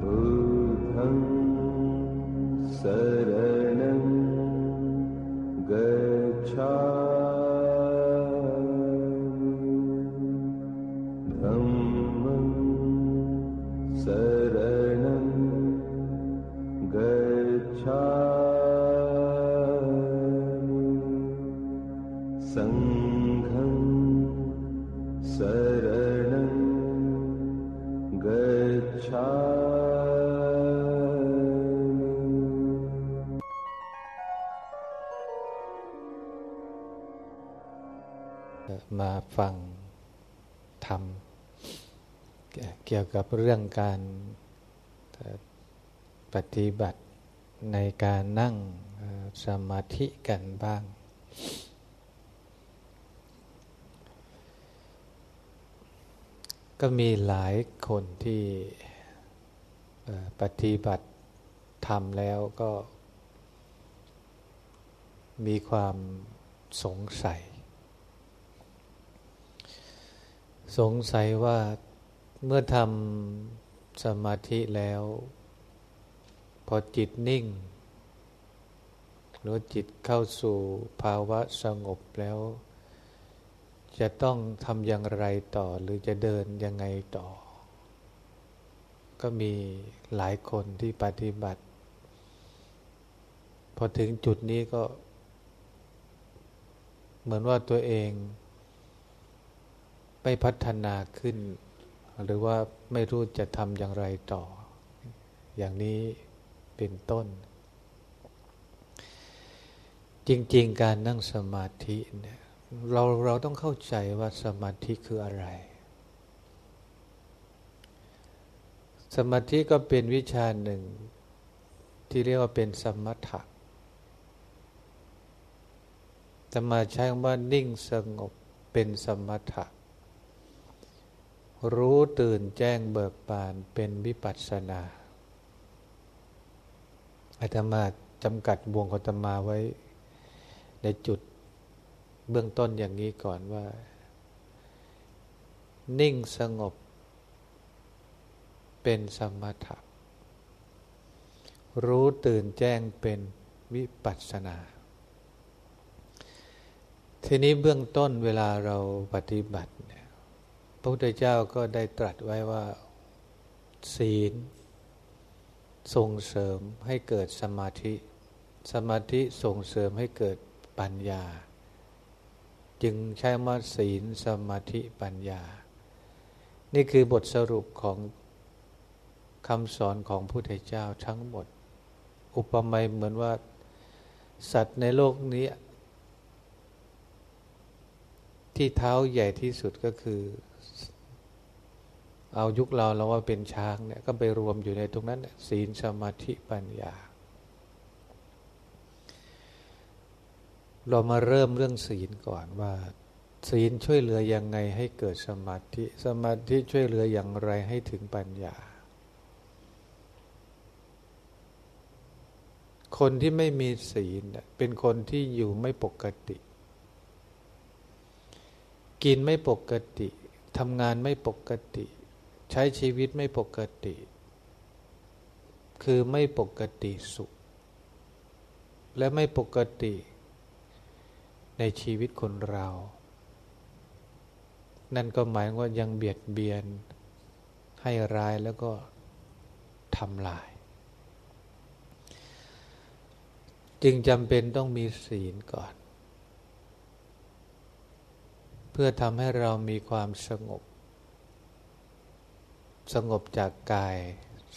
बुधं सर ยวกับเรื่องการปฏิบัติในการนั่งสมาธิกันบ้าง ก็มีหลายคนที่ปฏิบัติทำแล้วก็มีความสงสัย สงสัยว่า เมื่อทำสมาธิแล้ว พอจิตนิ่ง หรือจิตเข้าสู่ภาวะสงบแล้ว จะต้องทำอย่างไรต่อหรือจะเดินยังไงต่อ ก็มีหลายคนที่ปฏิบัติ พอถึงจุดนี้ก็ เหมือนว่าตัวเอง ไม่พัฒนาขึ้น หรือว่าไม่รู้จะทำอย่างไรต่อ อย่างนี้เป็นต้น จริง ๆ การนั่งสมาธิเนี่ยเราเราต้องเข้าใจว่าสมาธิคืออะไร สมาธิก็เป็นวิชาหนึ่ง ที่เรียกว่าเป็นสมถะจะมาใช้คำว่านิ่งสงบเป็นสมถะ รู้ตื่นแจ้งเบิกบานเป็นวิปัสสนาอาตมาจำกัดวงของอาตมาไว้ ในจุดเบื้องต้นอย่างนี้ก่อนว่า นิ่งสงบ เป็นสมถะรู้ตื่นแจ้งเป็นวิปัสสนา ทีนี้เบื้องต้นเวลาเราปฏิบัติ พระพุทธเจ้าก็ได้ตรัสไว้ว่าศีล ส่งเสริมให้เกิดสมาธิ สมาธิส่งเสริมให้เกิดปัญญา จึงใช้มาศีลสมาธิปัญญา นี่คือบทสรุปของคำสอนของพระพุทธเจ้าทั้งหมด อุปมาเหมือนว่า สัตว์ในโลกนี้ ที่เท้าใหญ่ที่สุดก็คือ เอายุคเราเราว่าเป็นช้างเนี่ยก็ไปรวมอยู่ในตรงนั้น ศีลสมาธิปัญญา เรามาเริ่มเรื่องศีลก่อนว่า ศีลช่วยเหลือยังไงให้เกิดสมาธิ สมาธิช่วยเหลืออย่างไรให้ถึงปัญญา คนที่ไม่มีศีลเป็นคนที่อยู่ไม่ปกติ กินไม่ปกติทำงานไม่ปกติ ใช้ชีวิตไม่ปกติ คือไม่ปกติสุข และไม่ปกติ ในชีวิตคนเรา นั่นก็หมายว่ายังเบียดเบียน ให้ร้ายแล้วก็ทำลาย จึงจำเป็นต้องมีศีลก่อน เพื่อทำให้เรามีความสงบ สงบจากกาย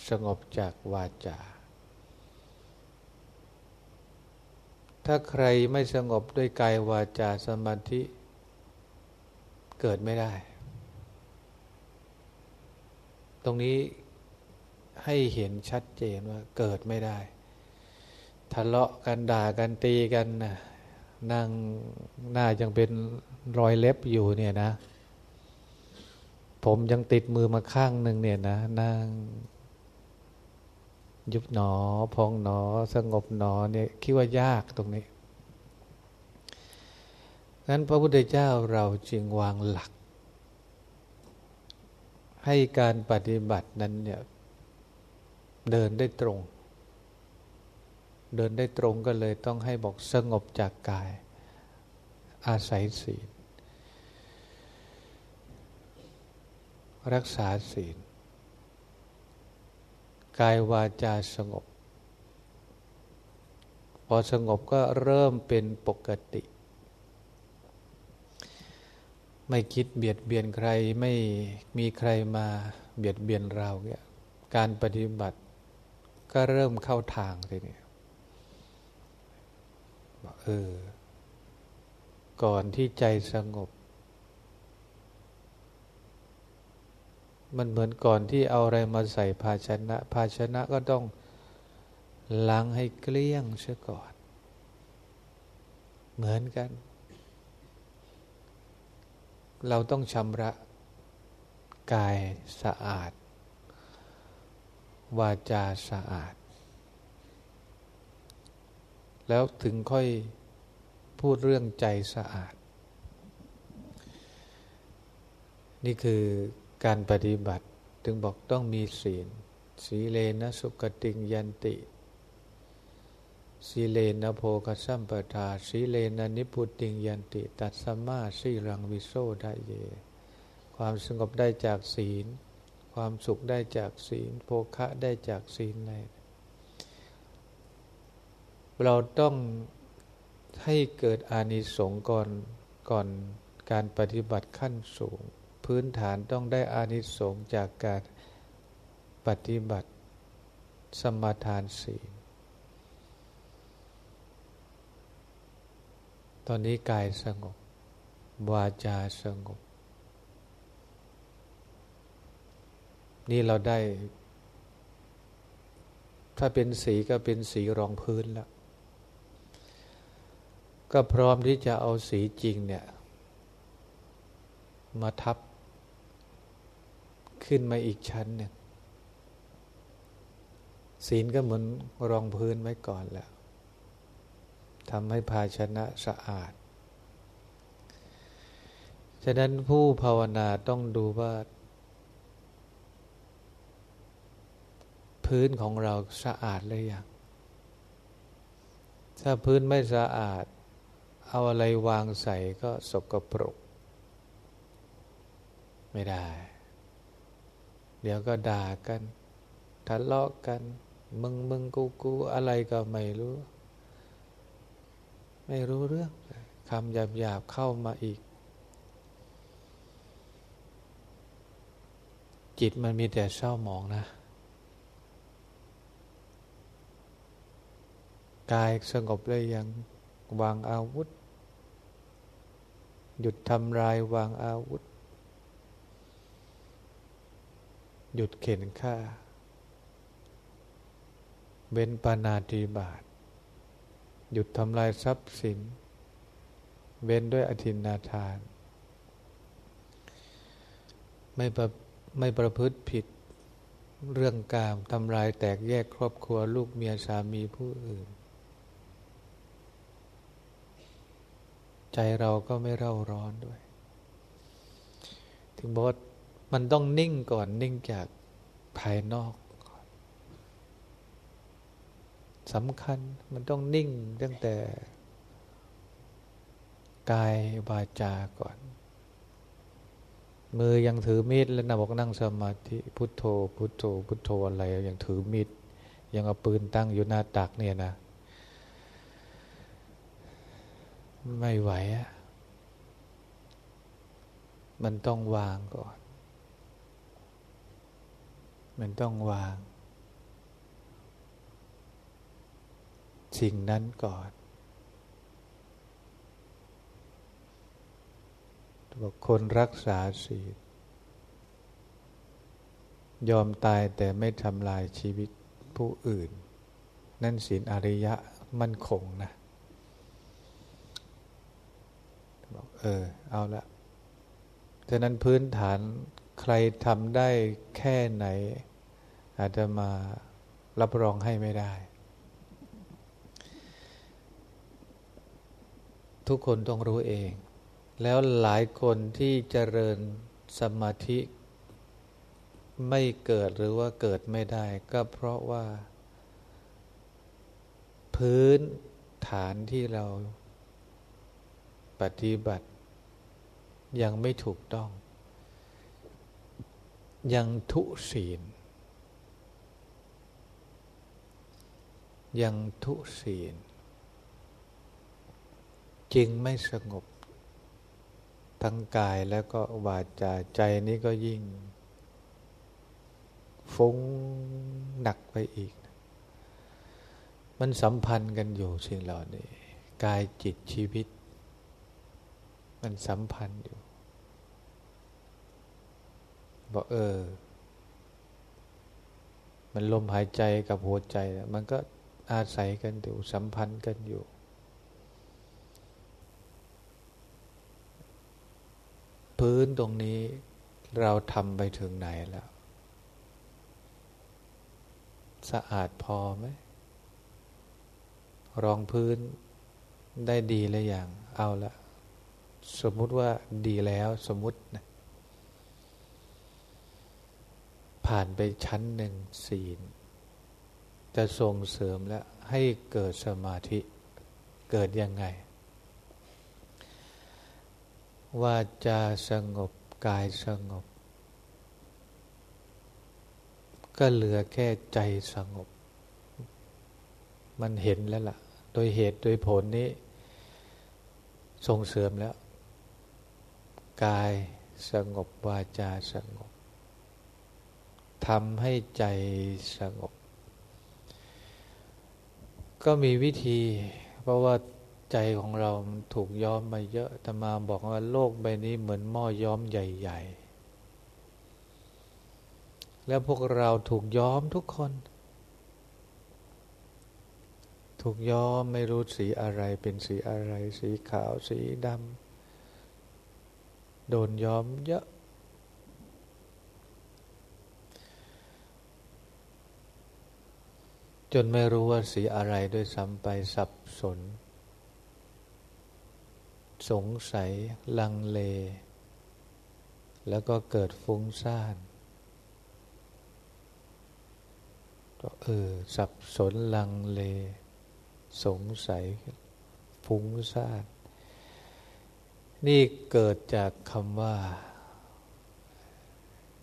สงบจากวาจา ถ้าใครไม่สงบด้วยกายวาจาสมาธิ เกิดไม่ได้ ตรงนี้ให้เห็นชัดเจนว่าเกิดไม่ได้ ทะเลาะกันด่ากันตีกันนะนั่งหน้ายังเป็นรอยเล็บอยู่เนี่ยนะ ผมยังติดมือมาข้างหนึ่งเนี่ยนะ นั่ง ยุบหนอ พองหนอ สงบหนอเนี่ยคิดว่ายากตรงนี้งั้นพระพุทธเจ้าเราจึงวางหลัก ให้การปฏิบัตินั้นเนี่ยเดินได้ตรง เดินได้ตรงก็เลยต้องให้บอกสงบจากกาย อาศัยศีล รักษาศีล กายวาจาสงบ พอสงบก็เริ่มเป็นปกติ ไม่คิดเบียดเบียนใครไม่มีใครมาเบียดเบียนเราเนี่ยการปฏิบัติก็เริ่มเข้าทางทีนี้บอกเออ ก่อนที่ใจสงบ มันเหมือนก่อนที่เอาอะไรมาใส่ภาชนะ ภาชนะก็ต้องล้างให้เกลี้ยงเสียก่อน เหมือนกัน เราต้องชำระกายสะอาด วาจาสะอาด แล้วถึงค่อยพูดเรื่องใจสะอาด นี่คือ การปฏิบัติถึงบอกต้องมีศีล สีเลนะสุกติงยันติ สีเลนะโพกสัมปทา สีเลนะนิพุติงยันติ ตัสมาสีรังวิโซไดเย ความสงบได้จากศีล ความสุขได้จากศีล โภคะได้จากศีลในเราต้องให้เกิดอานิสงส์ก่อนก่อนการปฏิบัติขั้นสูง พื้นฐานต้องได้อานิสงส์จากการปฏิบัติสมทานศีล ตอนนี้กายสงบ วาจาสงบ นี่เราได้ ถ้าเป็นสีก็เป็นสีรองพื้นแล้ว ก็พร้อมที่จะเอาสีจริงเนี่ย มาทับ ขึ้นมาอีกชั้นหนึ่งศีลก็เหมือนรองพื้นไว้ก่อนแล้วทำให้ภาชนะสะอาด ฉะนั้นผู้ภาวนาต้องดูว่า พื้นของเราสะอาดหรือยัง ถ้าพื้นไม่สะอาด เอาอะไรวางใส่ก็สกปรก ไม่ได้ เดี๋ยวก็ด่ากันทะเลาะกัน มึงมึงกูกูอะไรก็ไม่รู้ ไม่รู้เรื่องคำหยาบหยาบเข้ามาอีก จิตมันมีแต่เศร้าหมองนะกายสงบเลยยังวางอาวุธ หยุดทำลายวางอาวุธ หยุดเข็นฆ่า เว้นปานาติบาตหยุดทำลายทรัพย์สิน เว้นด้วยอธินาทาน ไม่ประไม่ประพฤติผิดเรื่องกามทำลายแตกแยกครอบครัวลูกเมียสามีผู้อื่น ใจเราก็ไม่เร่าร้อนด้วย ถึงบอกว่า มันต้องนิ่งก่อนนิ่งจากภายนอกสำคัญมันต้องนิ่งตั้งแต่ กายวาจาก่อน มือยังถือมีดแล้วนะบอกนั่งสมาธิพุทโธ พุทโธ พุทโธอะไรยังถือมีดยังเอาปืนตั้งอยู่หน้าตักเนี่ยนะ ไม่ไหวอะมันต้องวางก่อน มันต้องวาง สิ่งนั้นก่อนบอกคนรักษาศีลยอมตายแต่ไม่ทำลายชีวิตผู้อื่น นั่นศีลอริยะมั่นคงนะบอกเออ เอาละฉะนั้นพื้นฐาน ใครทำได้แค่ไหน อาจจะมารับรองให้ไม่ได้ ทุกคนต้องรู้เอง แล้วหลายคนที่เจริญสมาธิ ไม่เกิดหรือว่าเกิดไม่ได้ ก็เพราะว่า พื้นฐานที่เราปฏิบัติ ยังไม่ถูกต้อง ยังทุศีล ยังทุศีล จึงไม่สงบ ทั้งกายแล้วก็วาจาใจนี้ก็ยิ่ง ฟุ้งหนักไปอีก มันสัมพันธ์กันอยู่สิ่งเหล่านี้ กายจิตชีวิต มันสัมพันธ์อยู่ บอกเออ มันลมหายใจกับหัวใจ มันก็อาศัยกันอยู่สัมพันธ์กันอยู่ พื้นตรงนี้เราทำไปถึงไหนแล้ว สะอาดพอไหม รองพื้นได้ดีแล้วอย่างเอาละ สมมุติว่าดีแล้วสมมุตินะ ผ่านไปชั้นหนึ่งศีลจะส่งเสริมและให้เกิดสมาธิเกิดยังไง ว่าจะสงบกายสงบ ก็เหลือแค่ใจสงบ มันเห็นแล้วล่ะ โดยเหตุโดยผลนี้ ส่งเสริมแล้ว กายสงบวาจาสงบ ทำให้ใจสงบ ก็มีวิธี เพราะว่าใจของเราถูกย้อมมาเยอะแต่มาบอกว่าโลกใบนี้เหมือนหม้อย้อมใหญ่ ๆ แล้วพวกเราถูกย้อมทุกคน ถูกย้อมไม่รู้สีอะไรเป็นสีอะไร สีขาวสีดำโดนย้อมเยอะ จนไม่รู้ว่าสีอะไรด้วยซ้ำไปสับสน สงสัย ลังเล แล้วก็เกิดฟุ้งซ่านก็เออ สับสนลังเล สงสัย ฟุ้งซ่านนี่เกิดจากคำว่า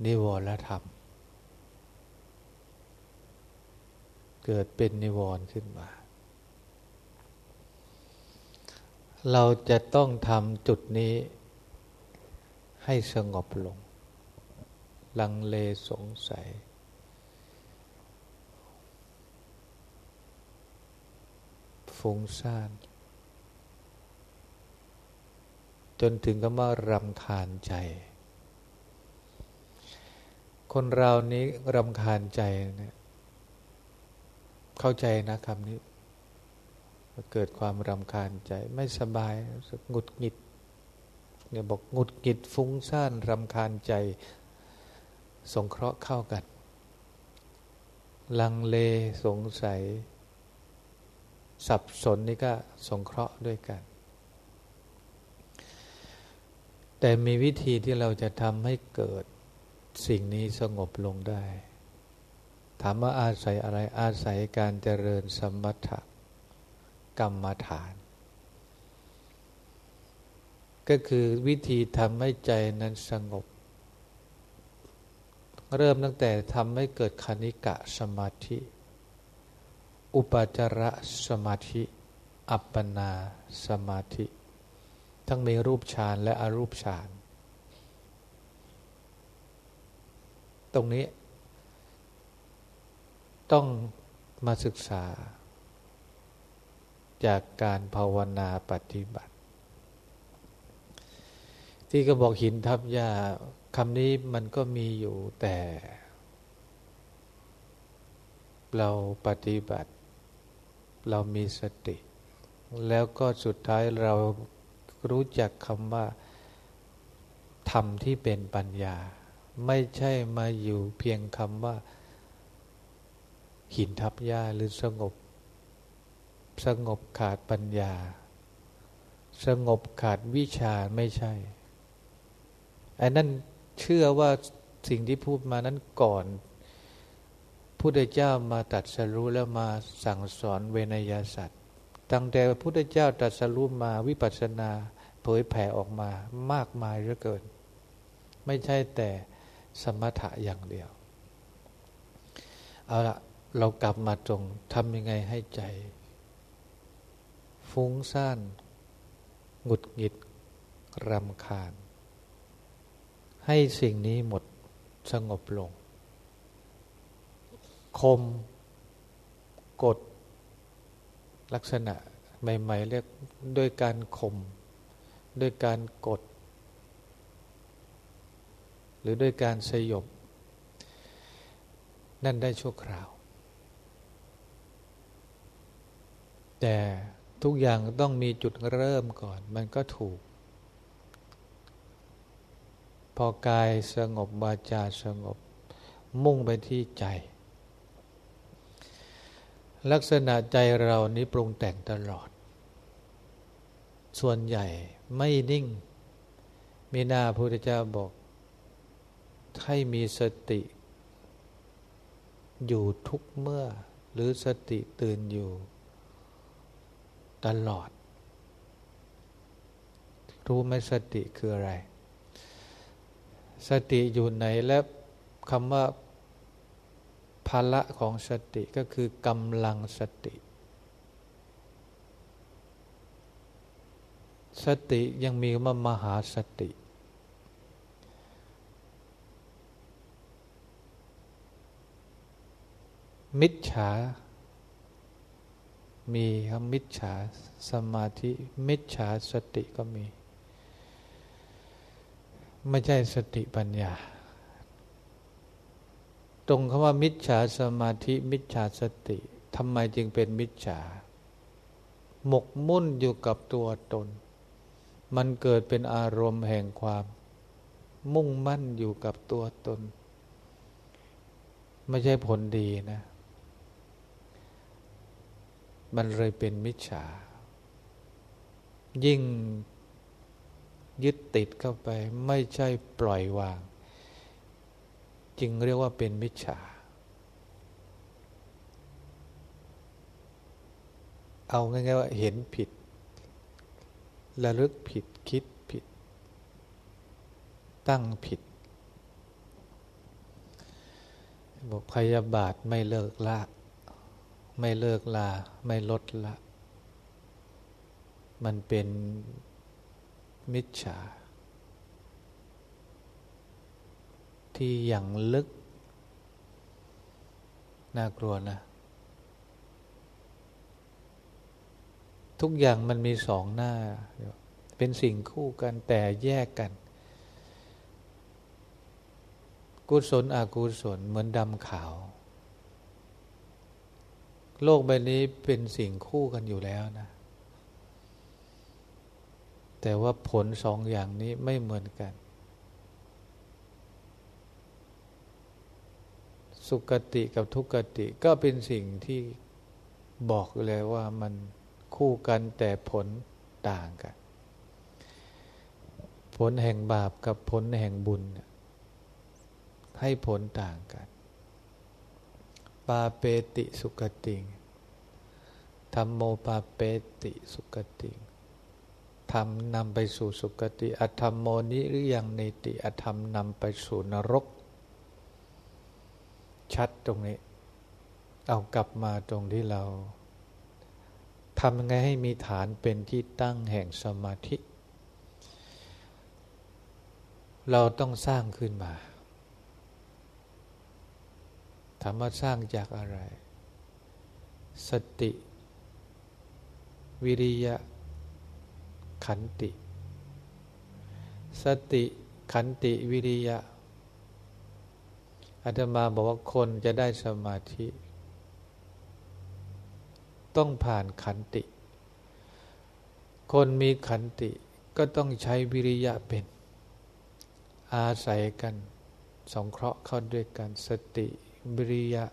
นิวรธรรม เกิดเป็นนิวรณ์ขึ้นมา เราจะต้องทำจุดนี้ให้สงบลง ลังเลสงสัย ฟุ้งซ่าน จนถึงกับว่ารำคาญใจคนเรานี้รำคาญใจเนี่ย เข้าใจนะคำนี้เกิดความรำคาญใจไม่สบายหงุดหงิดเนี่ยบอกหงุดหงิดฟุ้งซ่านรำคาญใจ สงเคราะห์เข้ากัน ลังเลสงสัย สับสนนี่ก็สงเคราะห์ด้วยกัน แต่มีวิธีที่เราจะทำให้เกิดสิ่งนี้สงบลงได้ ถามว่าอาศัยอะไรอาศัยการเจริญสมถะกรรมฐาน ก็คือวิธีทำให้ใจนั้นสงบ เริ่มตั้งแต่ทำให้เกิดคณิกะสมาธิ อุปจารสมาธิ อัปปนาสมาธิ ทั้งมีรูปฌานและอรูปฌาน ตรงนี้ ต้องมาศึกษา จากการภาวนาปฏิบัติ ที่ก็บอกหินทับยาคำนี้มันก็มีอยู่แต่ เราปฏิบัติ เรามีสติ แล้วก็สุดท้ายเรารู้จักคำว่าธรรมที่เป็นปัญญา ไม่ใช่มาอยู่เพียงคำว่า หินทับยาหรือสงบ สงบขาดปัญญา สงบขาดวิชาไม่ใช่ไอ้นั่นเชื่อว่าสิ่งที่พูดมานั้นก่อนพุทธเจ้ามาตัดสรู้แล้วมาสั่งสอนเวนยสัตว์ตั้งแต่พุทธเจ้าตัดสรู้มาวิปัสสนาเผยแผ่ออกมามากมายเหลือเกิน ไม่ใช่แต่สมถะอย่างเดียว เอาละ เรากลับมาตรงทำยังไงให้ใจ ฟุ้งซ่านหงุดหงิดรำคาญ ให้สิ่งนี้หมดสงบลง คม กด ลักษณะใหม่ๆเรียกด้วยการคมด้วยการกด หรือด้วยการสยบ นั่นได้ชั่วคราว แต่ทุกอย่างต้องมีจุดเริ่มก่อน มันก็ถูก พอกายสงบวาจาสงบ มุ่งไปที่ใจ ลักษณะใจเรานี้ปรุงแต่งตลอด ส่วนใหญ่ไม่นิ่ง มีหน้าพระพุทธเจ้าบอก ให้มีสติ อยู่ทุกเมื่อ หรือสติตื่นอยู่ ตลอด รู้ไหมสติคืออะไร สติอยู่ไหนและคำว่าภาระของสติก็คือกำลังสติ สติยังมีมามหาสติ มิจฉา มีครับมิจฉาสมาธิ มิจฉาสติก็มี ไม่ใช่สติปัญญา ตรงคำว่ามิจฉาสมาธิ มิจฉาสติทำไมจึงเป็นมิจฉา หมกมุ่นอยู่กับตัวตน มันเกิดเป็นอารมณ์แห่งความ มุ่งมั่นอยู่กับตัวตน ไม่ใช่ผลดีนะ มันเลยเป็นมิจฉา ยิ่งยึดติดเข้าไปไม่ใช่ปล่อยวาง จึงเรียกว่าเป็นมิจฉา เอาง่ายๆว่าเห็นผิดระลึกผิดคิดผิด ตั้งผิดบอกพยาบาทไม่เลิกลาก ไม่เลิกลา ไม่ลดละ มันเป็นมิจฉา ที่อย่างลึก น่ากลัวนะ ทุกอย่างมันมีสองหน้า เป็นสิ่งคู่กันแต่แยกกัน กุศลอกุศลเหมือนดำขาว โลกใบนี้เป็นสิ่งคู่กันอยู่แล้วนะ แต่ว่าผลสองอย่างนี้ไม่เหมือนกัน สุกติกับทุกติก็เป็นสิ่งที่บอกเลยว่ามันคู่กันแต่ผลต่างกัน ผลแห่งบาปกับผลแห่งบุญ ให้ผลต่างกัน ปาเปติสุกติงธรรมโมปาเปติสุกติงธรรมนำไปสู่สุกติ อธรรมโมนิหรือยังในติอธรรมนำไปสู่นรก ชัดตรงนี้ เอากลับมาตรงที่เราทำยังไงให้มีฐานเป็นที่ตั้งแห่งสมาธิ เราต้องสร้างขึ้นมา ถามว่าสร้างจากอะไร สติ วิริยะ ขันติ สติขันติวิริยะอาตมาบอกว่าคนจะได้สมาธิ ต้องผ่านขันติ คนมีขันติก็ต้องใช้วิริยะเป็น อาศัยกันสองเคราะห์เข้าด้วยกันสติ บริยะ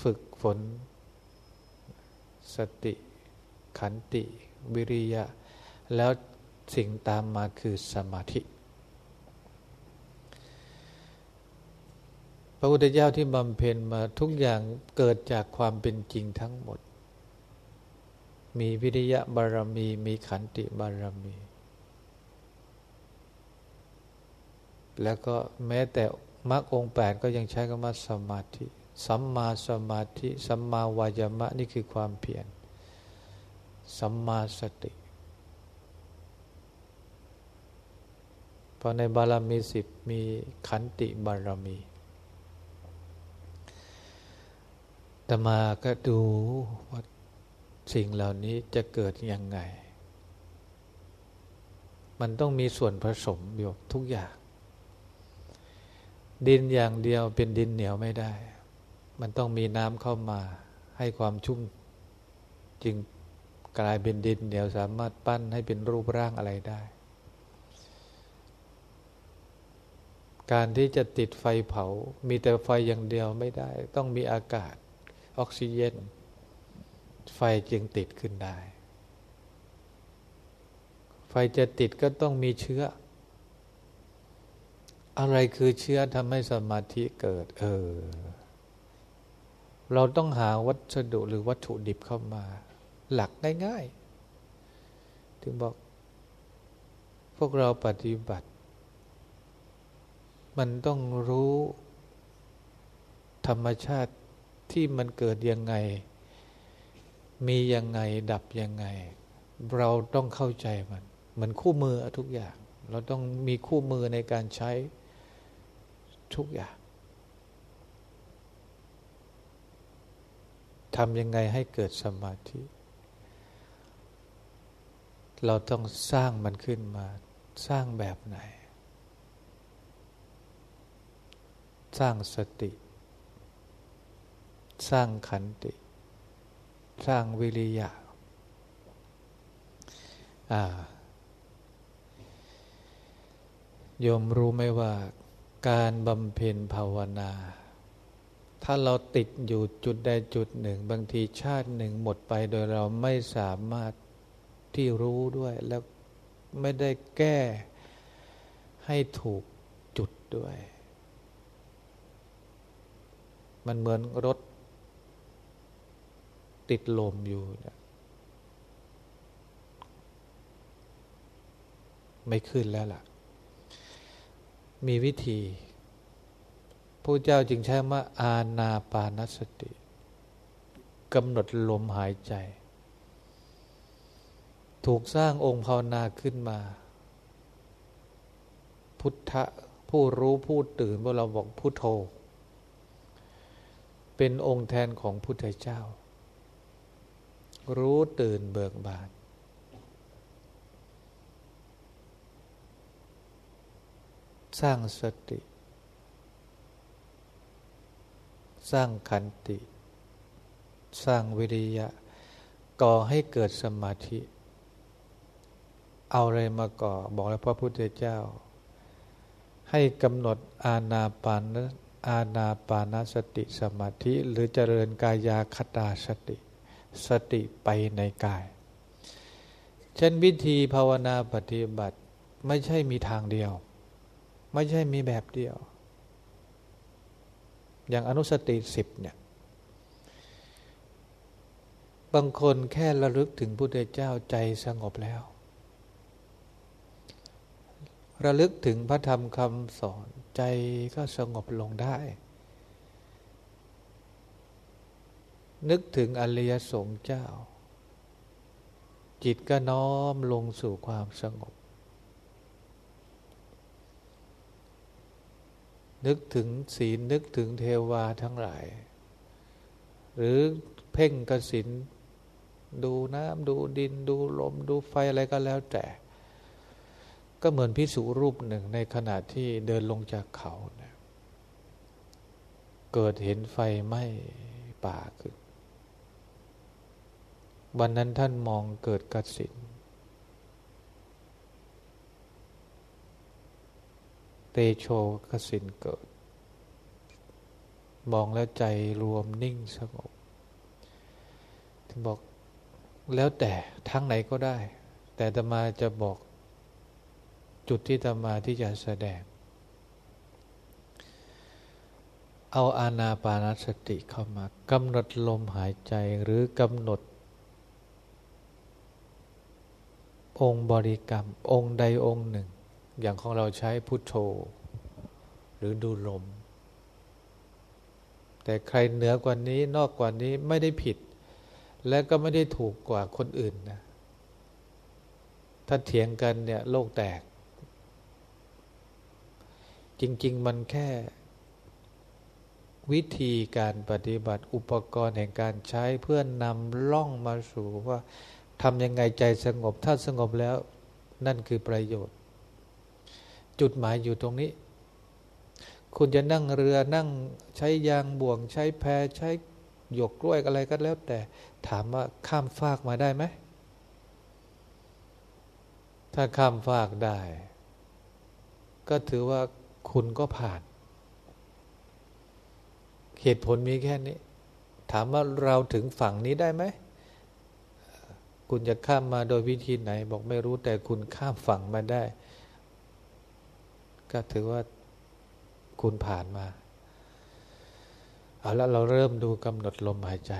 ฝึกฝน สติ ขันติ วิริยะ แล้วสิ่งตามมาคือสมาธิ พระพุทธเจ้าที่บำเพ็ญมาทุกอย่างเกิดจากความเป็นจริงทั้งหมด มีวิริยะบารมี มีขันติบารมี แล้วก็แม้แต่มรรคองแปดก็ยังใช้คำว่าสมาธิ สัมมาสมาธิ สัมมาวายามะนี่คือความเพียร สัมมาสติพราะในบารมีสิบมีขันติบารมี แต่มาก็ดูว่าสิ่งเหล่านี้จะเกิดยังไง มันต้องมีส่วนผสมอยู่ทุกอย่าง ดินอย่างเดียวเป็นดินเหนียวไม่ได้ มันต้องมีน้ำเข้ามาให้ความชุ่มจึงกลายเป็นดินเหนียวสามารถปั้นให้เป็นรูปร่างอะไรได้ การที่จะติดไฟเผา มีแต่ไฟอย่างเดียวไม่ได้ ต้องมีอากาศ ออกซิเจน ไฟจึงติดขึ้นได้ ไฟจะติดก็ต้องมีเชื้อ อะไรคือเชื้อทำให้สมาธิเกิด เออ เราต้องหาวัสดุหรือวัตถุดิบเข้ามา หลักง่ายๆ ถึงบอก พวกเราปฏิบัติ มันต้องรู้ ธรรมชาติที่มันเกิดยังไง มียังไง ดับยังไง เราต้องเข้าใจมัน เหมือนคู่มือทุกอย่าง เราต้องมีคู่มือในการใช้ ทุกอย่างทำยังไงให้เกิดสมาธิ เราต้องสร้างมันขึ้นมาสร้างแบบไหน สร้างสติ สร้างขันติ สร้างวิริยะโยมรู้ไหมว่า การบำเพ็ญภาวนา ถ้าเราติดอยู่จุดใดจุดหนึ่ง บางทีชาติหนึ่งหมดไปโดยเราไม่สามารถที่รู้ด้วย แล้วไม่ได้แก้ให้ถูกจุดด้วย มันเหมือนรถติดลมอยู่นะไม่ขึ้นแล้วล่ะ มีวิธีพระเจ้าจึงใช้ว่าอาณาปานสติกำหนดลมหายใจ ถูกสร้างองค์ภาวนาขึ้นมา พุทธผู้รู้ผู้ตื่นเมื่อเราบอกพุทโธ เป็นองค์แทนของพุทธเจ้า รู้ตื่นเบิกบาน สร้างสติ สร้างขันติ สร้างวิริยะ ก่อให้เกิดสมาธิ เอาอะไรมาก่อ บอกแล้วพระพุทธเจ้า ให้กำหนดอาณาปานอาณาปานสติสมาธิ หรือเจริญกายาคตาสติ สติไปในกาย เช่นวิธีภาวนาปฏิบัติไม่ใช่มีทางเดียว ไม่ใช่มีแบบเดียว อย่างอนุสติสิบเนี่ย บางคนแค่ระลึกถึงพุทธเจ้าใจสงบแล้ว ระลึกถึงพระธรรมคำสอนใจก็สงบลงได้ นึกถึงอริยสงฆ์เจ้า จิตก็น้อมลงสู่ความสงบ นึกถึงศีลนึกถึงเทวาทั้งหลาย หรือเพ่งกสินดูน้ำดูดินดูลมดูไฟอะไรก็แล้วแต่ ก็เหมือนพิสูรูปหนึ่งในขณะที่เดินลงจากเขาเเกิดเห็นไฟไหม้ป่าขึ้น วันนั้นท่านมองเกิดกสิน เตโชกสินเกิด มองแล้วใจรวมนิ่งสงบ ถึงบอกแล้วแต่ทางไหนก็ได้ แต่ตมาจะบอกจุดที่ตมาที่จะแสดง เอาอานาปานสติเข้ามากำหนดลมหายใจหรือกำหนด องค์บริกรรม องค์ใดองค์หนึ่ง อย่างของเราใช้พุทโธ หรือดูลม แต่ใครเหนือกว่านี้นอกกว่านี้ไม่ได้ผิด และก็ไม่ได้ถูกกว่าคนอื่นนะถ้าเถียงกันเนี่ยโลกแตก จริง ๆ มันแค่ วิธีการปฏิบัติอุปกรณ์แห่งการใช้เพื่อนำล่องมาสู่ว่าทำยังไงใจสงบ ถ้าสงบแล้วนั่นคือประโยชน์ จุดหมายอยู่ตรงนี้ คุณจะนั่งเรือนั่งใช้ยางบ่วง ใช้แพใช้หยกกล้วยอะไรก็แล้ว แต่ถามว่าข้ามฟากมาได้ไหม ถ้าข้ามฟากได้ ก็ถือว่าคุณก็ผ่าน เหตุผลมีแค่นี้ ถามว่าเราถึงฝั่งนี้ได้ไหม คุณจะข้ามมาโดยวิธีไหน บอกไม่รู้แต่คุณข้ามฝั่งมาได้ ก็ถือว่าคุณผ่านมาเอาละเราเริ่มดูกำหนดลมหายใจ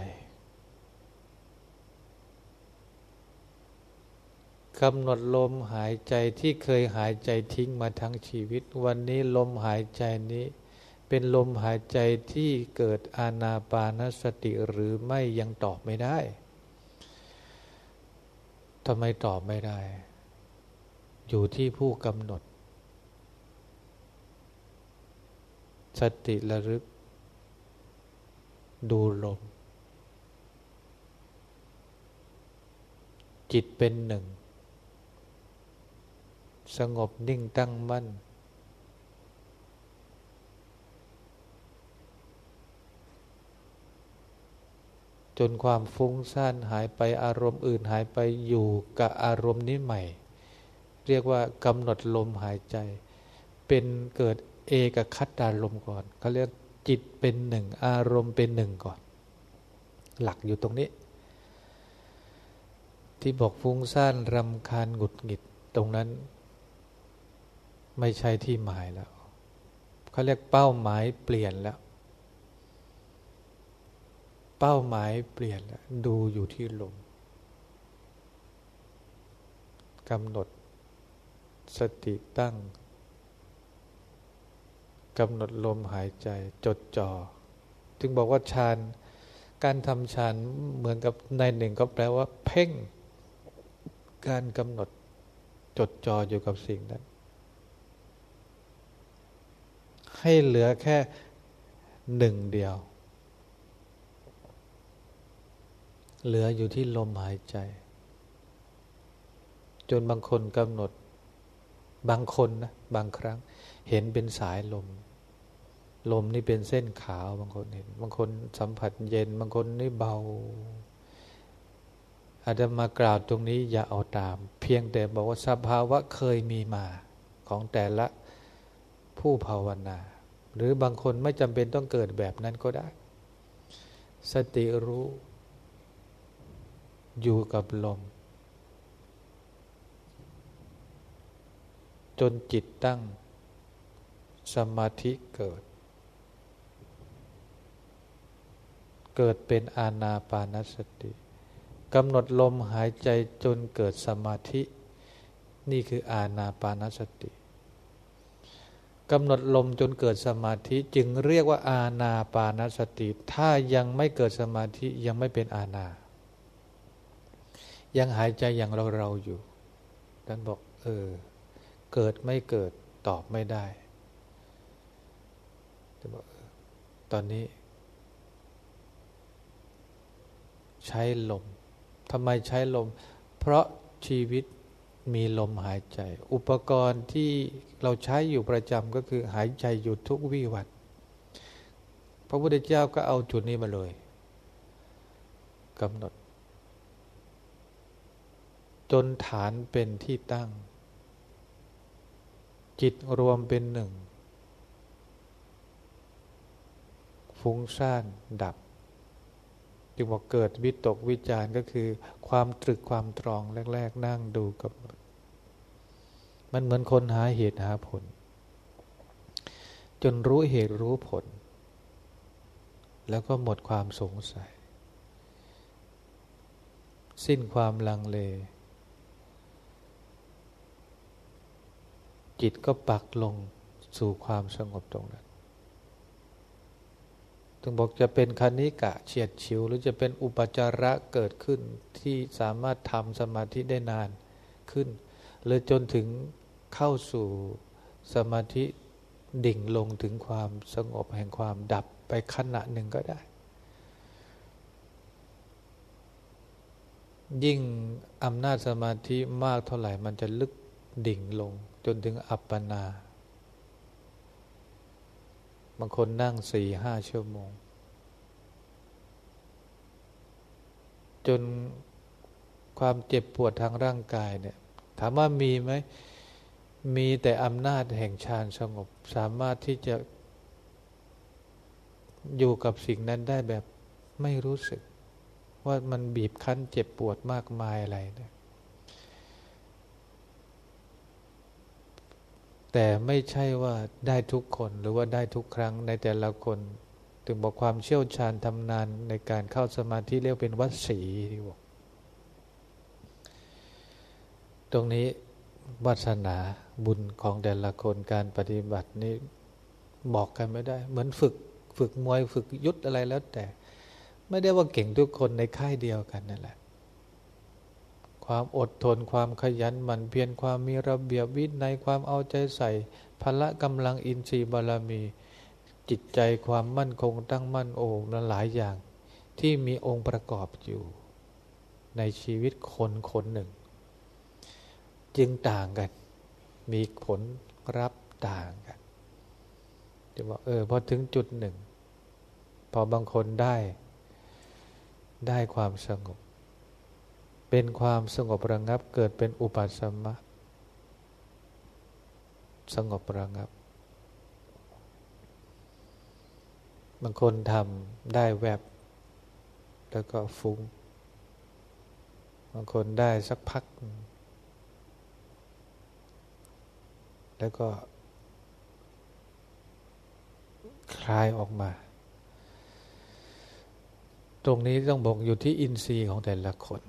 กำหนดลมหายใจที่เคยหายใจทิ้งมาทั้งชีวิต วันนี้ลมหายใจนี้ เป็นลมหายใจที่เกิดอาณาปานสติหรือไม่ยังตอบไม่ได้ทำไมตอบไม่ได้ อยู่ที่ผู้กำหนด สติระลึก ดูลม จิตเป็นหนึ่ง สงบนิ่งตั้งมั่น จนความฟุ้งซ่านหายไปอารมณ์อื่นหายไปอยู่กับอารมณ์นี้ใหม่ เรียกว่ากำหนดลมหายใจ เป็นเกิด เอกคัตตาลมก่อนเขาเรียกจิตเป็นหนึ่ง อารมณ์เป็นหนึ่งก่อน หลักอยู่ตรงนี้ ที่บอกฟุ้งซ่านรำคาญหงุดหงิดตรงนั้น ไม่ใช่ที่หมายแล้วเขาเรียกเป้าหมายเปลี่ยนแล้ว เป้าหมายเปลี่ยนแล้วดูอยู่ที่ลมกำหนดสติตั้ง กำหนดลมหายใจจดจอ่อจึงบอกว่าฌานการทำฌานเหมือนกับในหนึ่งก็แปลว่า เพ่ง การกำหนดจดจ่ออยู่กับสิ่งนั้น ให้เหลือแค่หนึ่งเดียว เหลืออยู่ที่ลมหายใจ จนบางคนกำหนดบางคนนะบางครั้งเห็นเป็นสายลม ลมนี่เป็นเส้นขาวบางคนเห็นบางคนสัมผัสเย็น บางคนนี่เบา อาจจะมากล่าวตรงนี้อย่าเอาตาม เพียงแต่บอกว่าสภาวะเคยมีมาของแต่ละผู้ภาวนา หรือบางคนไม่จำเป็นต้องเกิดแบบนั้นก็ได้ สติรู้ อยู่กับลม จนจิตตั้งสมาธิเกิด เกิดเป็นอาณาปานสติกำหนดลมหายใจจนเกิดสมาธิ นี่คืออาณาปานสติกำหนดลมจนเกิดสมาธิจึงเรียกว่าอาณาปานสติ ถ้ายังไม่เกิดสมาธิยังไม่เป็นอาณา ยังหายใจอย่างเราเราอยู่ท่านบอก เออ เกิดไม่เกิดตอบไม่ได้แต่บอกตอนนี้ ใช้ลมทำไมใช้ลม เพราะชีวิตมีลมหายใจ อุปกรณ์ที่เราใช้อยู่ประจำก็คือหายใจอยู่ทุกวิวัตพระพุทธเจ้าก็เอาจุดนี้มาเลยกำหนด จนฐานเป็นที่ตั้ง จิตรวมเป็นหนึ่งฟุ้งซ่านดับ จึงบอกเกิดวิตกวิจารก็คือ ความตรึกความตรองแรก ๆ นั่งดูกับ มันเหมือนคนหาเหตุหาผล จนรู้เหตุรู้ผล แล้วก็หมดความสงสัย สิ้นความลังเล จิตก็ปักลงสู่ความสงบตรงนั้น ถึงบอกจะเป็นคณิกะเฉียดฉิว หรือจะเป็นอุปจาระเกิดขึ้นที่สามารถทำสมาธิได้นานขึ้น หรือจนถึงเข้าสู่สมาธิดิ่งลงถึงความสงบแห่งความดับไปขณะหนึ่งก็ได้ ยิ่งอำนาจสมาธิมากเท่าไหร่มันจะลึกดิ่งลงจนถึงอัปปนา บางคนนั่งสี่ห้าชั่วโมง จนความเจ็บปวดทางร่างกายเนี่ย ถามว่ามีไหม มีแต่อำนาจแห่งฌานสงบ สามารถที่จะอยู่กับสิ่งนั้นได้แบบไม่รู้สึก ว่ามันบีบคั้นเจ็บปวดมากมายอะไรเนี่ย แต่ไม่ใช่ว่าได้ทุกคนหรือว่าได้ทุกครั้งในแต่ละคน ถึงบอกความเชี่ยวชาญทำนานในการเข้าสมาธิเรียกเป็นวัดสีที่บอกตรงนี้วัสนาบุญของแต่ละคนการปฏิบัตินี้บอกกันไม่ได้ เหมือนฝึกฝึกมวยฝึกยุทธอะไรแล้วแต่ ไม่ได้ว่าเก่งทุกคนในค่ายเดียวกันนั่นแหละ ความอดทน ความขยันหมั่นเพียรความมีระเบียบวินัยความเอาใจใส่พละกำลังอินทรีย์บารมี จิตใจความมั่นคงตั้งมั่นโอ้นั้นหลายอย่าง ที่มีองค์ประกอบอยู่ ในชีวิตคนคนหนึ่ง จึงต่างกัน มีผลรับต่างกันจะบอกเออพอถึงจุดหนึ่ง พอบางคนได้ ได้ความสงบ เป็นความสงบระงับเกิดเป็นอุปัสมะ สงบระงับ บางคนทำได้แวบ แล้วก็ฟุง้ง บางคนได้สักพัก แล้วก็ คลายออกมา ตรงนี้ต้องบอกอยู่ที่อินทรีย์ของแต่ละคน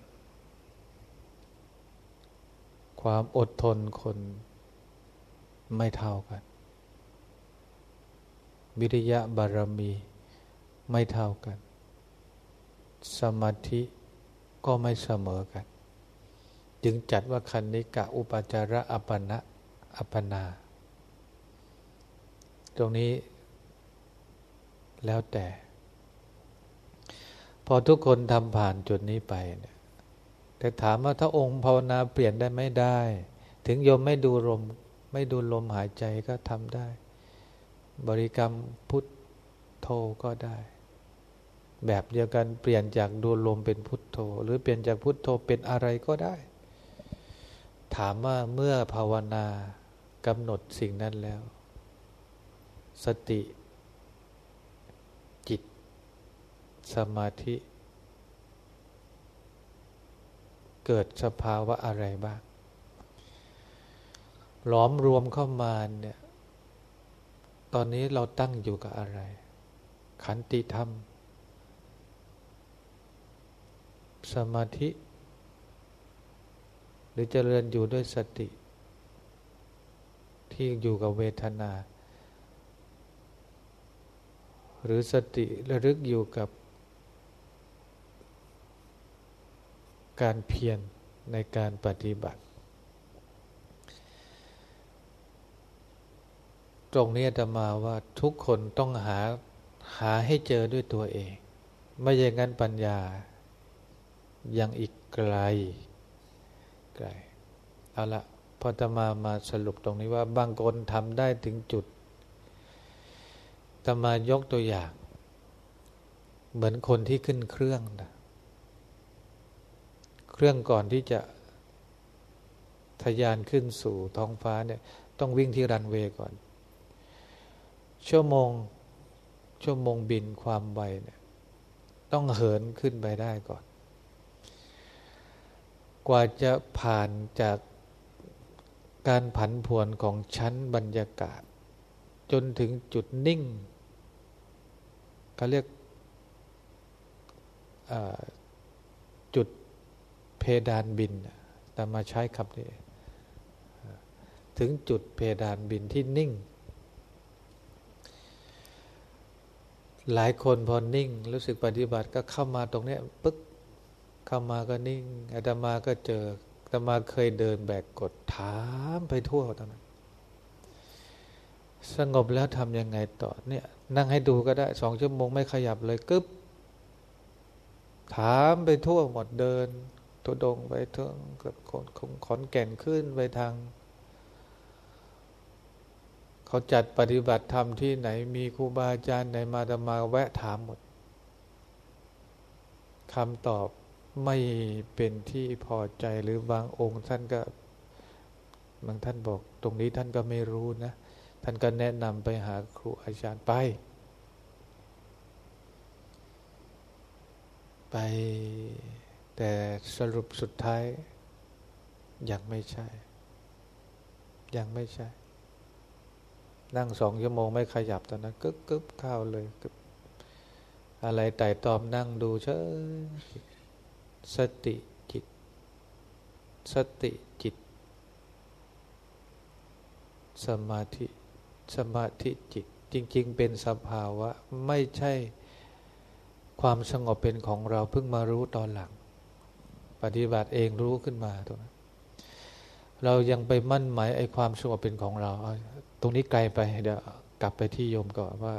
ความอดทนคนไม่เท่ากัน วิริยะบารมีไม่เท่ากัน สมาธิก็ไม่เสมอกัน จึงจัดว่าคันนิกะอุปจาระอัปนะอัปนา ตรงนี้แล้วแต่ พอทุกคนทำผ่านจุดนี้ไปเนี่ย แต่ถามว่าถ้าองค์ภาวนาเปลี่ยนได้ไม่ได้ ถึงโยมไม่ดูลมไม่ดูลมหายใจก็ทำได้ บริกรรมพุทโธก็ได้ แบบเดียวกันเปลี่ยนจากดูลมเป็นพุทโธ หรือเปลี่ยนจากพุทโธเป็นอะไรก็ได้ ถามว่าเมื่อภาวนากำหนดสิ่งนั้นแล้ว สติ จิต สมาธิ เกิดสภาวะอะไรบ้าง หลอมรวมเข้ามาเนี่ย ตอนนี้เราตั้งอยู่กับอะไร ขันติธรรม สมาธิ หรือเจริญอยู่ด้วยสติ ที่อยู่กับเวทนา หรือสติระลึกอยู่กับ การเพียรในการปฏิบัติ ตรงนี้จะมาว่าทุกคนต้องหาหาให้เจอด้วยตัวเอง ไม่อย่างนั้นปัญญายังอีกไกลไกลเอาละพอจะมามาสรุปตรงนี้ว่าบางคนทำได้ถึงจุดจะมายกตัวอย่าง เหมือนคนที่ขึ้นเครื่องนะ เครื่องก่อนที่จะทะยานขึ้นสู่ท้องฟ้าเนี่ยต้องวิ่งที่รันเวย์ก่อน ชั่วโมงชั่วโมงบินความไวเนี่ยต้องเหินขึ้นไปได้ก่อน กว่าจะผ่านจากการผันผวนของชั้นบรรยากาศ จนถึงจุดนิ่งเขาเรียก เพดานบินแต่มาใช้คำนี้ถึงจุดเพดานบินที่นิ่ง หลายคนพอนิ่ง รู้สึกปฏิบัติก็เข้ามาตรงนี้ปึ๊กเข้ามาก็นิ่งอาตมาก็เจออาตมาเคยเดินแบกกดถามไปทั่วตอนนั้นสงบแล้วทำยังไงต่อเนี่ย นั่งให้ดูก็ได้สองชั่วโมงไม่ขยับเลยกึ๊บถามไปทั่วหมดเดิน ทุดงไปเทิงขอนแก่นขึ้นไปทาง เขาจัดปฏิบัติธรรมที่ไหนมีครูบาอาจารย์ไหนมาจะมาแวะถามหมดคำตอบไม่เป็นที่พอใจหรือบางองค์ท่านก็บางท่านบอก ตรงนี้ท่านก็ไม่รู้นะ ท่านก็แนะนำไปหาครูอาจารย์ไป ไป แต่สรุปสุดท้าย ยังไม่ใช่ ยังไม่ใช่ นั่งสองชั่วโมงไม่ขยับตอนนั้นกึ๊บกึ๊บข้าวเลยกึ๊บอะไรไต่ตอมนั่งดูเชยสติจิต สติจิต สมาธิ สมาธิจิต จริง ๆ เป็นสภาวะ ไม่ใช่ความสงบเป็นของเราเพิ่งมารู้ตอนหลัง ปฏิบัติเองรู้ขึ้นมาตรงนั้นเรายังไปมั่นหมายไอ้ความสงบเป็นของเรา ตรงนี้ไกลไปเดี๋ยวกลับไปที่โยมก่อนว่า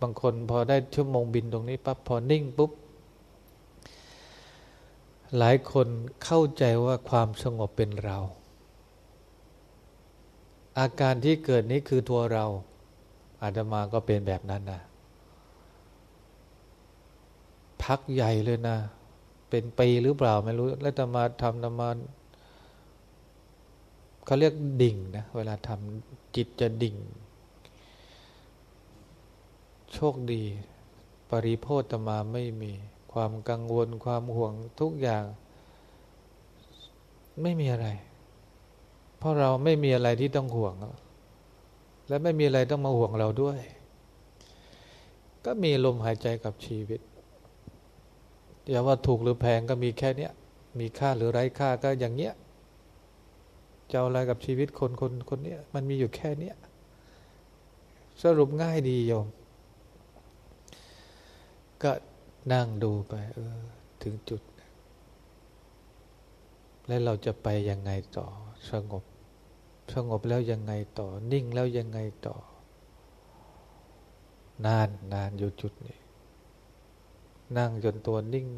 บางคนพอได้ชั่วโมงบินตรงนี้ปั๊บพอนิ่งปุ๊บ หลายคนเข้าใจว่าความสงบเป็นเรา อาการที่เกิดนี้คือตัวเรา อาตมาก็เป็นแบบนั้นนะพักใหญ่เลยนะ เป็นปีหรือเปล่าไม่รู้ แล้วจะมาทำนมาเขาเรียกดิ่งนะเวลาทำจิตจะดิ่ง โชคดี ปริโพธมาไม่มีความกังวลความห่วงทุกอย่าง ไม่มีอะไร เพราะเราไม่มีอะไรที่ต้องห่วง และไม่มีอะไรต้องมาห่วงเราด้วย ก็มีลมหายใจกับชีวิต อย่าว่าถูกหรือแพงก็มีแค่เนี้ยมีค่าหรือไร้ค่าก็อย่างเงี้ยจะอะไรกับชีวิตคนคนคนเนี้ยมันมีอยู่แค่เนี้ยสรุปง่ายดีโยม ก็นั่งดูไป เออ ถึงจุด แล้วเราจะไปยังไงต่อ สงบ สงบแล้วยังไงต่อ นิ่งแล้วยังไงต่อ นานนานอยู่จุดนี้ นั่งจนตัวนิ่ง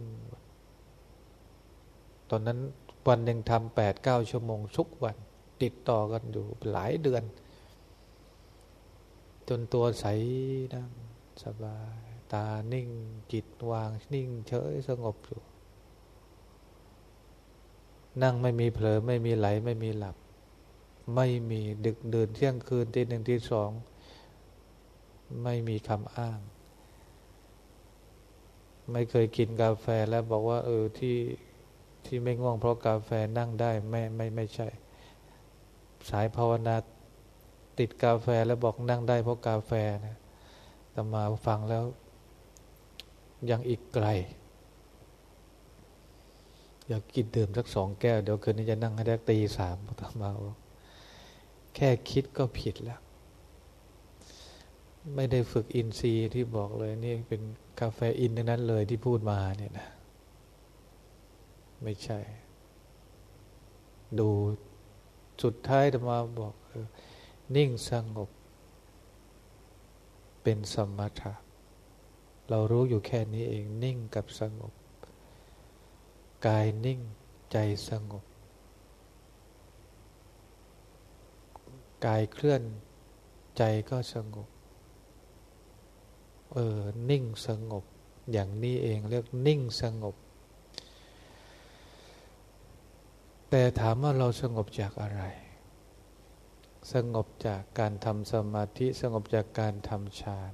ตอนนั้นวันหนึ่งทำแปดเก้าชั่วโมงทุกวัน ติดต่อกันอยู่หลายเดือน จนตัวใสนั่งสบาย ตานิ่ง จิตวางนิ่ง เฉยสงบอยู่ นั่งไม่มีเผลอไม่มีไหลไม่มีหลับ ไม่มีดึกเดินเที่ยงคืนตีหนึ่งตีสอง ไม่มีคำอ้าง ไม่เคยกินกาแฟแล้วบอกว่า เออที่ที่ไม่ง่วงเพราะกาแฟนั่งได้ไม่ไม่ไม่ใช่ สายภาวนาติดกาแฟแล้วบอกนั่งได้เพราะกาแฟนะแต่มาฟังแล้ว ยังอีกไกล อยากกินดื่มสักสองแก้ว เดี๋ยวคืนนี้จะนั่งให้ได้ตีสามตมาแค่คิดก็ผิดแล้ว ไม่ได้ฝึกอินทรีย์ที่บอกเลยนี่เป็น กาแฟอินดังนั้นเลยที่พูดมาเนี่ยนะไม่ใช่ ดูสุดท้ายธรรมาบอกนิ่งสงบ เป็นสมถะเรารู้อยู่แค่นี้เอง นิ่งกับสงบ กายนิ่งใจสงบ กายเคลื่อนใจก็สงบ เออ นิ่งสงบ อย่างนี้เองเรียกนิ่งสงบ แต่ถามว่าเราสงบจากอะไร สงบจากการทำสมาธิ สงบจากการทำฌาน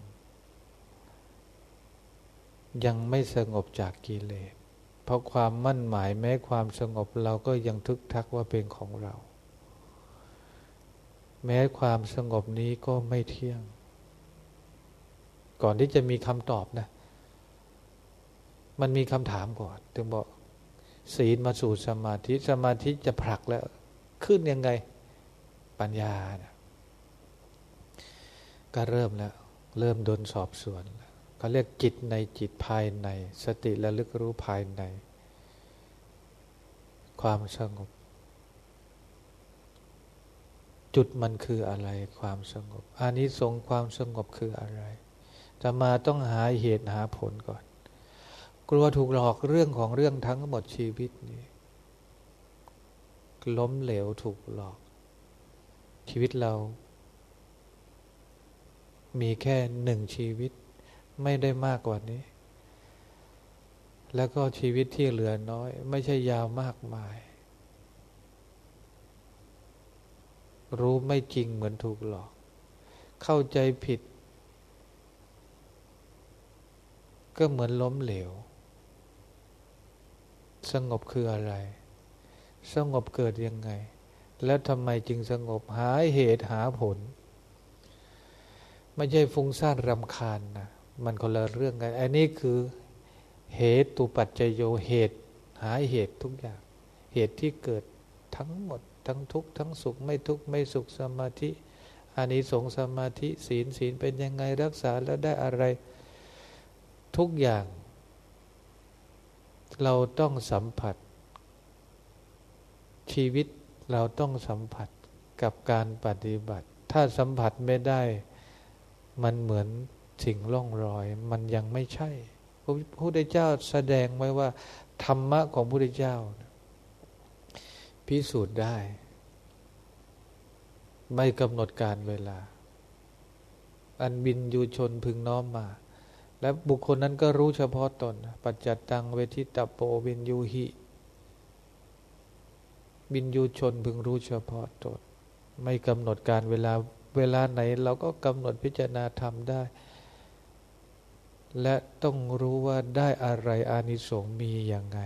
ยังไม่สงบจากกิเลส เพราะความมั่นหมายแม้ความสงบเราก็ยังทึกทักว่าเป็นของเรา แม้ความสงบนี้ก็ไม่เที่ยง ก่อนที่จะมีคำตอบนะ มันมีคำถามก่อน ถึงบอกศีลมาสู่สมาธิ สมาธิจะผลักแล้ว ขึ้นยังไง ปัญญานะก็เริ่มแล้ว เริ่มโดนสอบสวนเขาเรียกจิตในจิตภายใน สติและลึกรู้ภายใน ความสงบ จุดมันคืออะไร ความสงบอันนี้ทรงความสงบคืออะไร จะมาต้องหาเหตุหาผลก่อน กลัวถูกหลอกเรื่องของเรื่องทั้งหมดชีวิตนี้ล้มเหลวถูกหลอก ชีวิตเรา มีแค่หนึ่งชีวิต ไม่ได้มากกว่านี้ แล้วก็ชีวิตที่เหลือน้อย ไม่ใช่ยาวมากมาย รู้ไม่จริงเหมือนถูกหลอก เข้าใจผิด ก็เหมือนล้มเหลว สงบคืออะไร สงบเกิดยังไง แล้วทำไมจึงสงบหาเหตุหาผล ไม่ใช่ฟุ้งซ่านรำคาญนะมันคนละเรื่องกัน อันนี้คือเหตุตุปัจจโยเหตุ หาเหตุทุกอย่าง เหตุที่เกิดทั้งหมด ทั้งทุกข์ทั้งสุขไม่ทุกข์ไม่สุขสมาธิอานิสงสมาธิศีลศีลเป็นยังไงรักษาแล้วได้อะไร ทุกอย่าง เราต้องสัมผัส ชีวิตเราต้องสัมผัสกับการปฏิบัติ ถ้าสัมผัสไม่ได้ มันเหมือนสิ่งล่องรอย มันยังไม่ใช่ พระพุทธเจ้าแสดงไว้ว่า ธรรมะของพระพุทธเจ้า พิสูจน์ได้ ไม่กำหนดการเวลา อันบินยูชนพึงน้อมมา และบุคคลนั้นก็รู้เฉพาะตน ปัจจัตตังเวทิตาโปวินยูหิบินยูชนพึงรู้เฉพาะตน ไม่กำหนดการเวลาเวลาไหนเราก็กำหนดพิจารณาทำได้ และต้องรู้ว่าได้อะไรอานิสงส์มีอย่างไง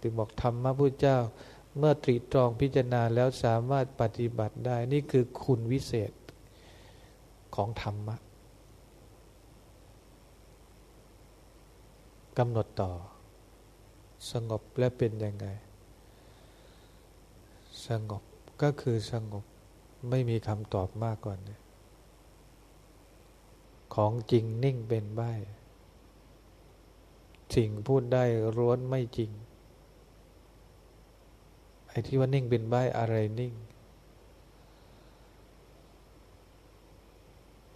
ถึงบอกธรรมะพุทธเจ้า เมื่อตรีตรองพิจารณาแล้วสามารถปฏิบัติได้ นี่คือคุณวิเศษของธรรมะ กำหนดต่อ สงบและเป็นยังไง สงบก็คือสงบไม่มีคำตอบมากกว่านี้ของจริงนิ่งเป็นใบสิ่งพูดได้ร้วนไม่จริง ไอ้ที่ว่านิ่งเป็นใบอะไรนิ่ง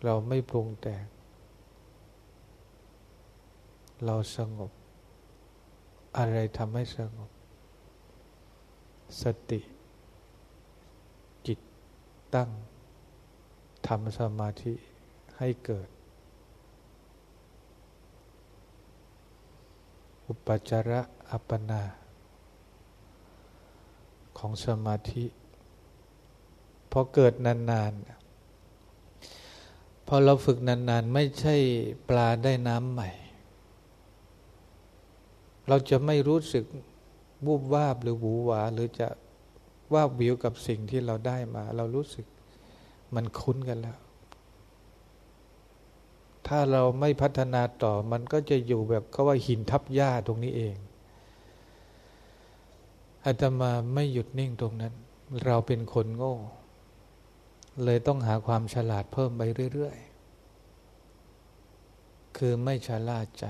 เราไม่ปรุงแต่ง เราสงบ อะไรทำให้สงบ สติ จิตั้งทำสมาธิให้เกิด อุปจาระอัปปนา ของสมาธิพอเกิดนานๆพอเราฝึกนานๆ ไม่ใช่ปลาได้น้ำใหม่ เราจะไม่รู้สึกบูบวาบหรือหูหวา หรือจะว่าวิวกับสิ่งที่เราได้มา เรารู้สึกมันคุ้นกันแล้ว ถ้าเราไม่พัฒนาต่อมันก็จะอยู่แบบเขาว่าหินทับหญ้าตรงนี้เองอาตมาไม่หยุดนิ่งตรงนั้น เราเป็นคนโง่ เลยต้องหาความฉลาดเพิ่มไปเรื่อย ๆ คือไม่ชะล่าใจ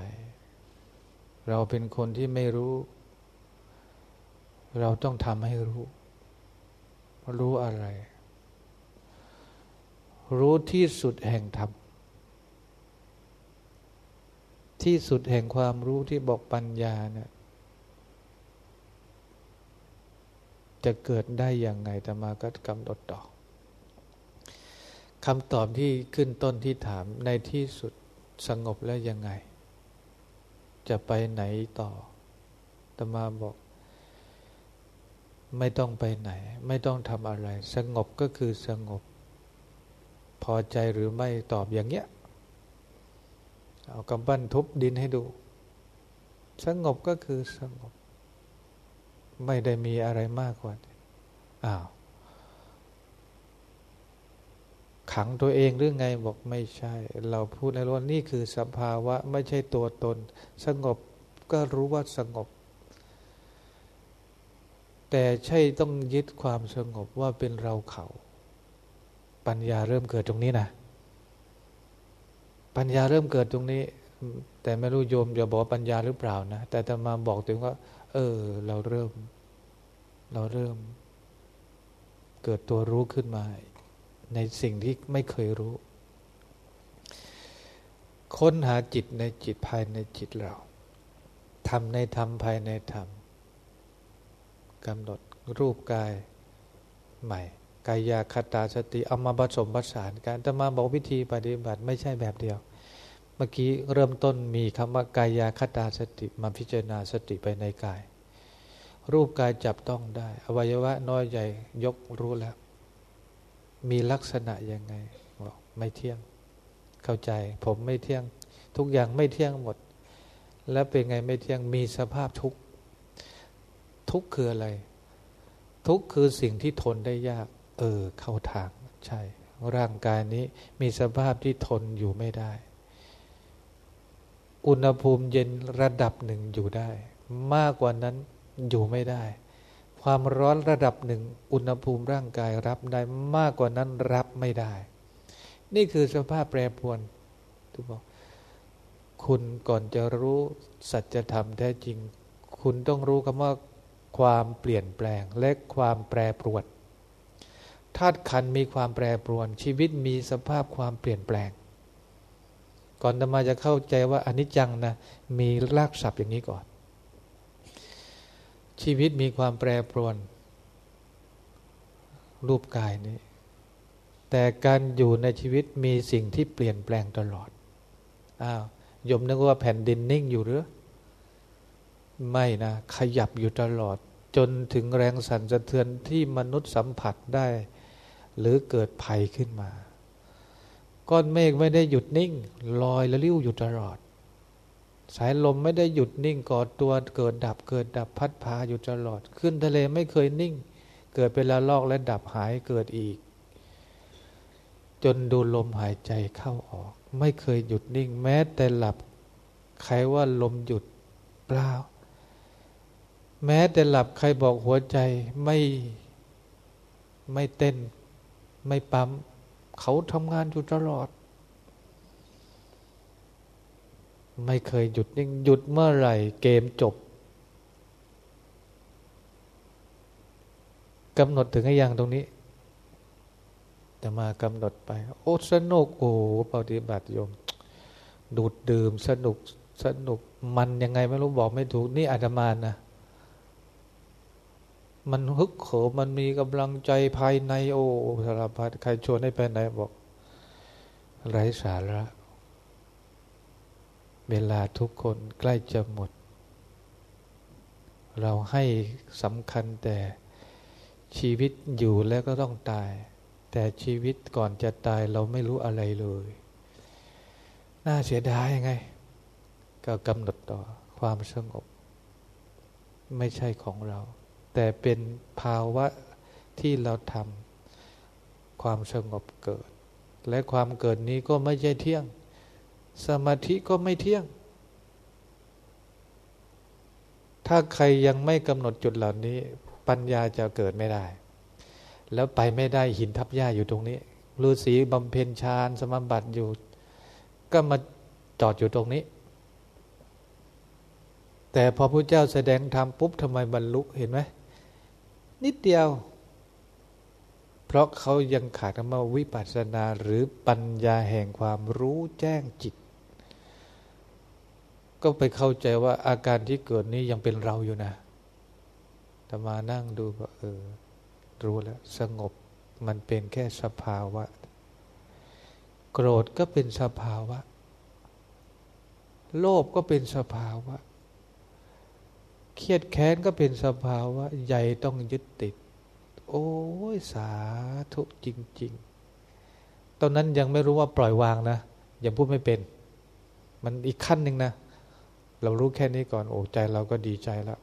เราเป็นคนที่ไม่รู้ เราต้องทำให้รู้ รู้อะไร รู้ที่สุดแห่งธรรมที่สุดแห่งความรู้ที่บอกปัญญาเนี่ยจะเกิดได้อย่างไงแต่มาก็กำหนดต่อคำตอบที่ขึ้นต้นที่ถามในที่สุดสงบแล้วยังไง จะไปไหนต่อตมาบอก ไม่ต้องไปไหน ไม่ต้องทำอะไร สงบก็คือสงบ พอใจหรือไม่ตอบอย่างเงี้ย เอากำปั้นทุบดินให้ดู สงบก็คือสงบ ไม่ได้มีอะไรมากกว่าอ้าว ขังตัวเองหรือไงบอกไม่ใช่ เราพูดในว่านี่คือสภาวะไม่ใช่ตัวตน สงบก็รู้ว่าสงบ แต่ใช่ต้องยึดความสงบว่าเป็นเราเขา ปัญญาเริ่มเกิดตรงนี้นะ ปัญญาเริ่มเกิดตรงนี้ แต่ไม่รู้โยมจะบอกปัญญาหรือเปล่านะ แต่จะมาบอกถึงว่า เออ เราเริ่ม เราเริ่ม เกิดตัวรู้ขึ้นมา ในสิ่งที่ไม่เคยรู้ ค้นหาจิตในจิตภายในจิตเราทำในธรรมภายในธรรมกำหนดรูปกายใหม่กายาคตาสติเอามาผสมผสานกันแต่มาบอกวิธีปฏิบัติไม่ใช่แบบเดียว เมื่อกี้เริ่มต้นมีคำว่ากายาคตาสติมาพิจารณาสติไปในกาย รูปกายจับต้องได้ อวัยวะน้อยใหญ่ยกรู้แล้ว มีลักษณะยังไงบอกไม่เที่ยง เข้าใจ ผมไม่เที่ยง ทุกอย่างไม่เที่ยงหมด แล้วเป็นไงไม่เที่ยงมีสภาพทุกทุกคืออะไร ทุกคือสิ่งที่ทนได้ยาก เออ เข้าทางใช่ ร่างกายนี้มีสภาพที่ทนอยู่ไม่ได้ อุณหภูมิเย็นระดับหนึ่งอยู่ได้ มากกว่านั้นอยู่ไม่ได้ ความร้อนระดับหนึ่ง อุณหภูมิร่างกายรับได้มากกว่านั้นรับไม่ได้ นี่คือสภาพแปรปรวนทุกบอกคุณก่อนจะรู้สัจธรรมแท้จริง คุณต้องรู้คำว่าความเปลี่ยนแปลงและความแปรปรวนธาตุขันมีความแปรปรวน ชีวิตมีสภาพความเปลี่ยนแปลง ก่อนจะมาจะเข้าใจว่าอนิจจังนะมีรากศัพท์อย่างนี้ก่อน ชีวิตมีความแปรปรวน รูปกายนี้ แต่การอยู่ในชีวิตมีสิ่งที่เปลี่ยนแปลงตลอดอ้าวยมนึกว่าแผ่นดินนิ่งอยู่หรือ ไม่นะ ขยับอยู่ตลอด จนถึงแรงสั่นสะเทือนที่มนุษย์สัมผัสได้ หรือเกิดภัยขึ้นมา ก้อนเมฆไม่ได้หยุดนิ่ง ลอยและลิ้วอยู่ตลอด สายลมไม่ได้หยุดนิ่งก่อตัวเกิดดับเกิดดับพัดพาอยู่ตลอด ขึ้นทะเลไม่เคยนิ่ง เกิดเป็นละลอกและดับหายเกิดอีก จนดูลมหายใจเข้าออก ไม่เคยหยุดนิ่ง แม้แต่หลับ ใครว่าลมหยุดเปล่า แม้แต่หลับใครบอกหัวใจไม่ไม่เต้น ไม่ปั๊ม เขาทำงานอยู่ตลอด ไม่เคยหยุดนิ่งหยุดเมื่อไหร่ เกมจบกำหนดถึงให้ยังตรงนี้ แต่มากำหนดไป โอ้สนุกโอ้ปฏิบัติโยม ดูดดื่มสนุกสนุกมันยังไงไม่รู้บอกไม่ถูก นี่อาตมานะ มันฮึกเหิมมันมีกำลังใจภายในโอ้สารพัดใครชวนให้ไปไหนบอก ไร้สาระ เวลาทุกคนใกล้จะหมด เราให้สำคัญแต่ชีวิตอยู่แล้วก็ต้องตาย แต่ชีวิตก่อนจะตายเราไม่รู้อะไรเลย น่าเสียดายยังไง ก็กำหนดต่อความสงบ ไม่ใช่ของเรา แต่เป็นภาวะที่เราทำความสงบเกิด และความเกิดนี้ก็ไม่ใช่เที่ยง สมาธิก็ไม่เที่ยง ถ้าใครยังไม่กำหนดจุดเหล่านี้ ปัญญาจะเกิดไม่ได้ แล้วไปไม่ได้หินทับหญ้าอยู่ตรงนี้ฤาษีบำเพ็ญฌานสมบัติอยู่ ก็มาจอดอยู่ตรงนี้ แต่พอพระเจ้าแสดงธรรมปุ๊บทำไมบรรลุเห็นไหมนิดเดียว เพราะเขายังขาดคำว่าวิปัสสนาหรือปัญญาแห่งความรู้แจ้งจิต ก็ไปเข้าใจว่าอาการที่เกิดนี้ยังเป็นเราอยู่นะแต่มานั่งดูก็เออ รู้แล้ว สงบมันเป็นแค่สภาวะ โกรธก็เป็นสภาวะ โลภก็เป็นสภาวะ เครียดแค้นก็เป็นสภาวะ ใหญ่ต้องยึดติด โอ้ยสาธุจริง ๆ ตอนนั้นยังไม่รู้ว่าปล่อยวางนะ ยังพูดไม่เป็น มันอีกขั้นหนึ่งนะ เรารู้แค่นี้ก่อนโอ้ใจเราก็ดีใจแล้ว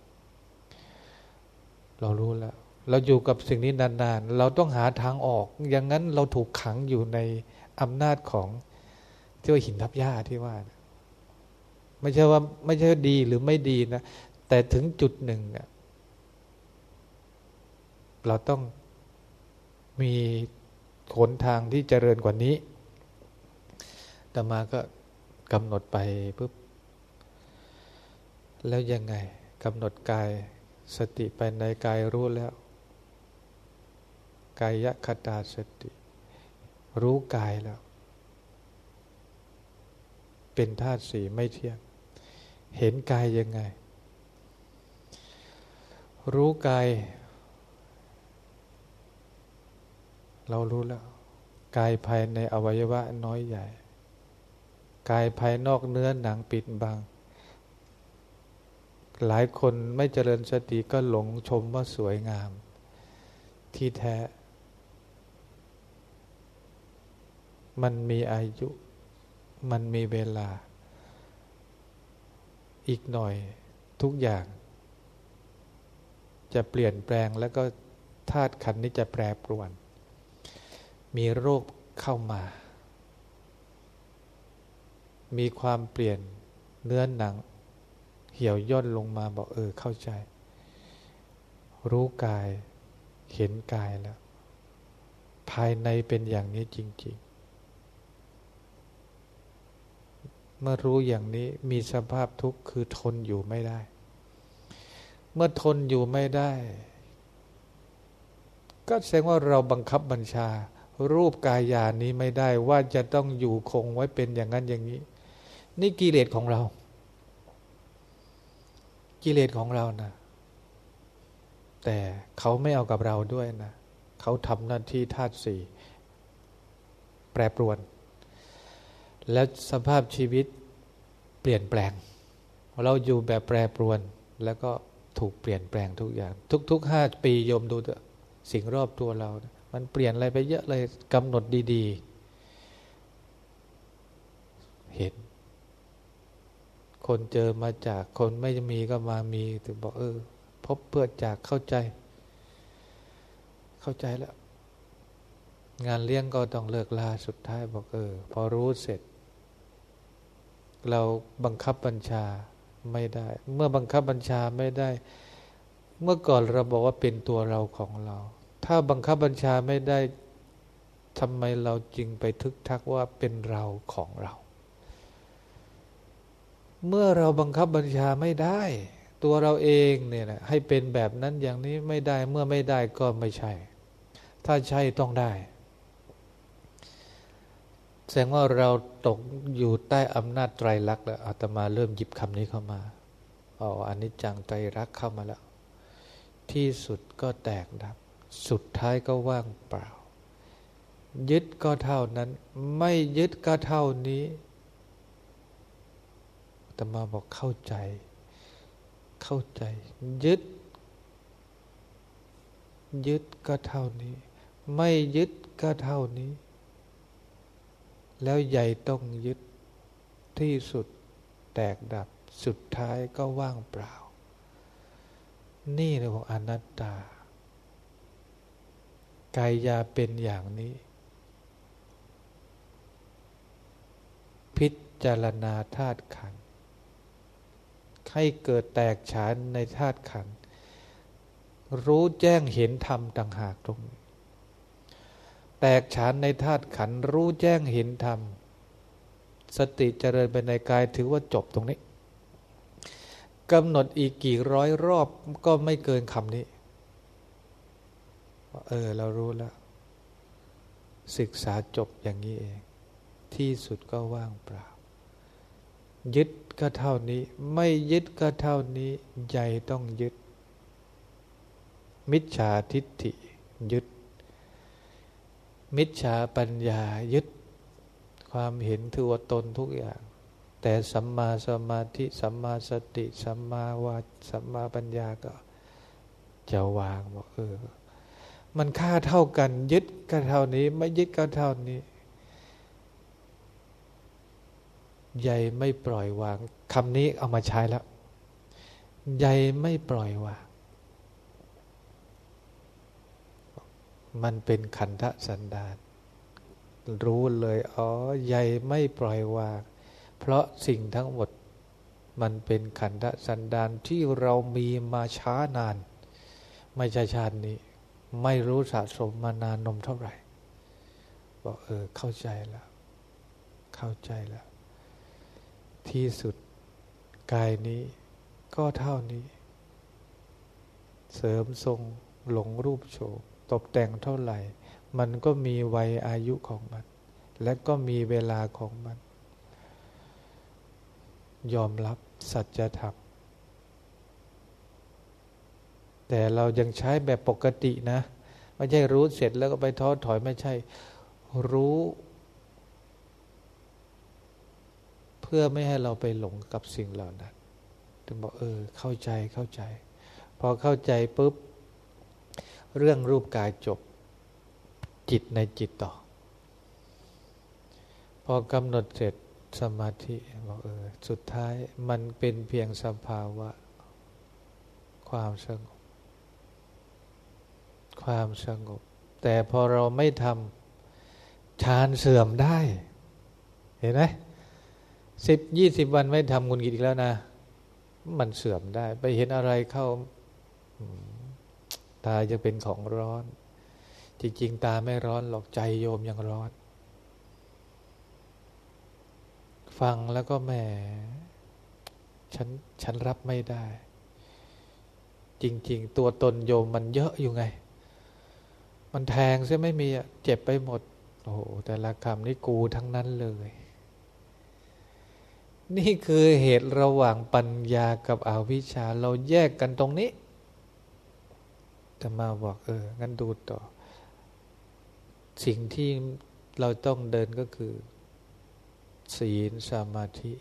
เรารู้แล้ว เราอยู่กับสิ่งนี้นานๆ เราต้องหาทางออก อย่างนั้นเราถูกขังอยู่ในอำนาจของที่ว่าหินทับหญ้าที่ว่า ไม่ใช่ว่าไม่ใช่ดีหรือไม่ดีนะ แต่ถึงจุดหนึ่งเนี่ยเราต้องมีขนทางที่เจริญกว่านี้ต่มาก็กำหนดไปปุ๊บ แล้วยังไงกำหนดกายสติไปในกายรู้แล้วกายคตาสติ รู้กายแล้ว เป็นธาตุสีไม่เที่ยง เห็นกายยังไง รู้กาย เรารู้แล้ว กายภายในอวัยวะน้อยใหญ่ กายภายนอกเนื้อหนังปิดบัง หลายคนไม่เจริญสติก็หลงชมว่าสวยงาม ที่แท้ มันมีอายุ มันมีเวลา อีกหน่อยทุกอย่าง จะเปลี่ยนแปลงแล้วก็ธาตุขันนี้จะแปรปรวน มีโรคเข้ามา มีความเปลี่ยนเนื้อหนัง เหี่ยวย่นลงมาบอกเออเข้าใจ รู้กายเห็นกายแล้ว ภายในเป็นอย่างนี้จริง ๆ เมื่อรู้อย่างนี้มีสภาพทุกข์คือทนอยู่ไม่ได้ เมื่อทนอยู่ไม่ได้ ก็แสดงว่าเราบังคับบัญชา รูปกายานี้ไม่ได้ว่าจะต้องอยู่คงไว้เป็นอย่างนั้นอย่างนี้ นี่กิเลสของเรา กิเลสของเรานะ แต่เขาไม่เอากับเราด้วยนะ เขาทำหน้าที่ธาตุสี่แปรปรวน แล้วสภาพชีวิตเปลี่ยนแปลง เราอยู่แบบแปรปรวนแล้วก็ถูกเปลี่ยนแปลงทุกอย่าง ทุกๆห้าปีโยมดูเถอะสิ่งรอบตัวเรานะมันเปลี่ยนอะไรไปเยอะเลยกำหนดดี ๆ เห็น คนเจอมาจากคนไม่มีก็มามีถึงบอกเออ พบเพื่อจากเข้าใจ เข้าใจแล้ว งานเลี้ยงก็ต้องเลิกลาสุดท้ายบอกเออ พอรู้เสร็จ เราบังคับบัญชาไม่ได้ เมื่อบังคับบัญชาไม่ได้ เมื่อก่อนเราบอกว่าเป็นตัวเราของเรา ถ้าบังคับบัญชาไม่ได้ทำไมเราจึงไปทึกทักว่าเป็นเราของเรา เมื่อเราบังคับบัญชาไม่ได้ ตัวเราเองเนี่ยนะให้เป็นแบบนั้นอย่างนี้ไม่ได้เมื่อไม่ได้ก็ไม่ใช่ ถ้าใช่ต้องได้ แสดงว่าเราตกอยู่ใต้อำนาจไตรลักษณ์แล้วอาตมาเริ่มหยิบคำนี้เข้ามาอ๋ออันนี้จังไตรลักษณ์เข้ามาแล้ว ที่สุดก็แตกดับ สุดท้ายก็ว่างเปล่า ยึดก็เท่านั้น ไม่ยึดก็เท่านี้ ตมาบอกเข้าใจ เข้าใจ ยึด ยึดก็เท่านี้ ไม่ยึดก็เท่านี้ แล้วใหญ่ต้องยึดที่สุดแตกดับสุดท้ายก็ว่างเปล่า นี่เรื่องอนัตตากายยาเป็นอย่างนี้ พิจารณาธาตุขัน ให้เกิดแตกฉานในธาตุขันรู้แจ้งเห็นธรรมต่างหากตรงนี้แตกฉานในธาตุขันรู้แจ้งเห็นธรรม สติเจริญไปในกายถือว่าจบตรงนี้กำหนดอีกกี่ร้อยรอบก็ไม่เกินคำนี้ เออ เรารู้แล้ว ศึกษาจบอย่างนี้เอง ที่สุดก็ว่างเปล่า ยึด ก็เท่านี้ ไม่ยึดก็เท่านี้ใจต้องยึด มิจฉาทิฏฐิยึด มิจฉาปัญญายึด ความเห็นถือว่าตนทุกอย่าง แต่สัมมาสมาธิ สัมมาสติ สัมมาวาสัมมาปัญญาก็จะวางบอกเออ มันค่าเท่ากัน ยึดก็เท่านี้ ไม่ยึดก็เท่านี้ ใหญ่ไม่ปล่อยวางคำนี้เอามาใช้แล้วใหญ่ไม่ปล่อยวาง มันเป็นขันธสันดานรู้เลยอ๋อใหญ่ไม่ปล่อยวาง เพราะสิ่งทั้งหมดมันเป็นขันธสันดานที่เรามีมาช้านาน ไม่ใช่ชาตินี้ ไม่รู้สะสมมานานนมเท่าไหร่ บอกเออเข้าใจแล้ว เข้าใจแล้ว ที่สุดกายนี้ก็เท่านี้ เสริมทรงหลงรูปโฉมตกแต่งเท่าไหร่ มันก็มีวัยอายุของมัน และก็มีเวลาของมัน ยอมรับสัจธรรมแต่เรายังใช้แบบปกตินะ ไม่ใช่รู้เสร็จแล้วก็ไปท้อถอยไม่ใช่ รู้ เพื่อไม่ให้เราไปหลงกับสิ่งเหล่านั้น ถึงบอกเออเข้าใจเข้าใจ พอเข้าใจปุ๊บ เรื่องรูปกายจบจิตในจิตต่อ พอกำหนดเสร็จสมาธิบอกเออสุดท้ายมันเป็นเพียงสภาวะ ความสงบ ความสงบ แต่พอเราไม่ทำฌานเสื่อมได้ เห็นไหม สิบยี่สิบวันไม่ทำงุนกิจอีกแล้วนะ มันเสื่อมได้ ไปเห็นอะไรเข้า ตาจะเป็นของร้อน จริง ๆ ตาไม่ร้อนหรอกใจโยมยังร้อน ฟังแล้วก็แหมฉันฉันรับไม่ได้ จริง ๆ ตัวตนโยมมันเยอะอยู่ไง มันแทงใช่ไม่มีเจ็บไปหมด โอ้โหแต่ละคำนี่กูทั้งนั้นเลย นี่คือเหตุระหว่างปัญญากับอวิชชา เราแยกกันตรงนี้แต่มาบอกเออ งั้นดูต่อ สิ่งที่เราต้องเดินก็คือ ศีลสมาธิ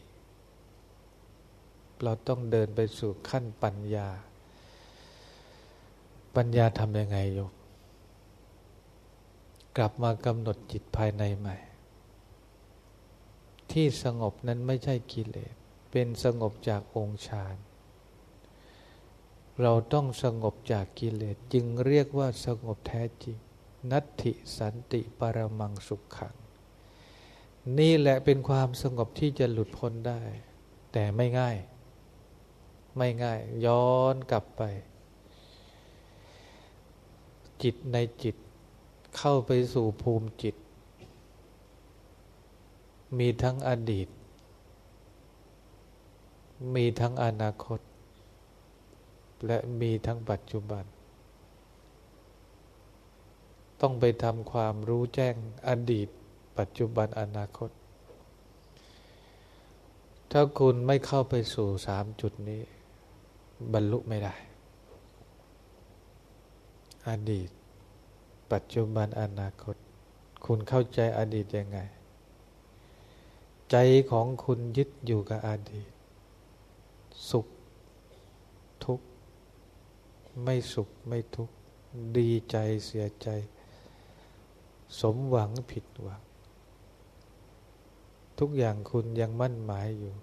เราต้องเดินไปสู่ขั้นปัญญา ปัญญาทำยังไงโยมกลับมากำหนดจิตภายในใหม่ ที่สงบนั้นไม่ใช่กิเลส เป็นสงบจากองค์ฌาน เราต้องสงบจากกิเลส จึงเรียกว่าสงบแท้จริง นัตถิสันติปรมังสุขขัง นี่แหละเป็นความสงบที่จะหลุดพ้นได้ แต่ไม่ง่าย ไม่ง่าย ย้อนกลับไป จิตในจิตเข้าไปสู่ภูมิจิต มีทั้งอดีต มีทั้งอนาคต และมีทั้งปัจจุบัน ต้องไปทำความรู้แจ้งอดีต ปัจจุบันอนาคต ถ้าคุณไม่เข้าไปสู่สามจุดนี้ บรรลุไม่ได้ อดีต ปัจจุบันอนาคต คุณเข้าใจอดีตยังไง ใจของคุณยึดอยู่กับอดีต สุข ทุกข์ ไม่สุขไม่ทุกข์ ดีใจเสียใจ สมหวังผิดหวัง ทุกอย่างคุณยังมั่นหมายอยู่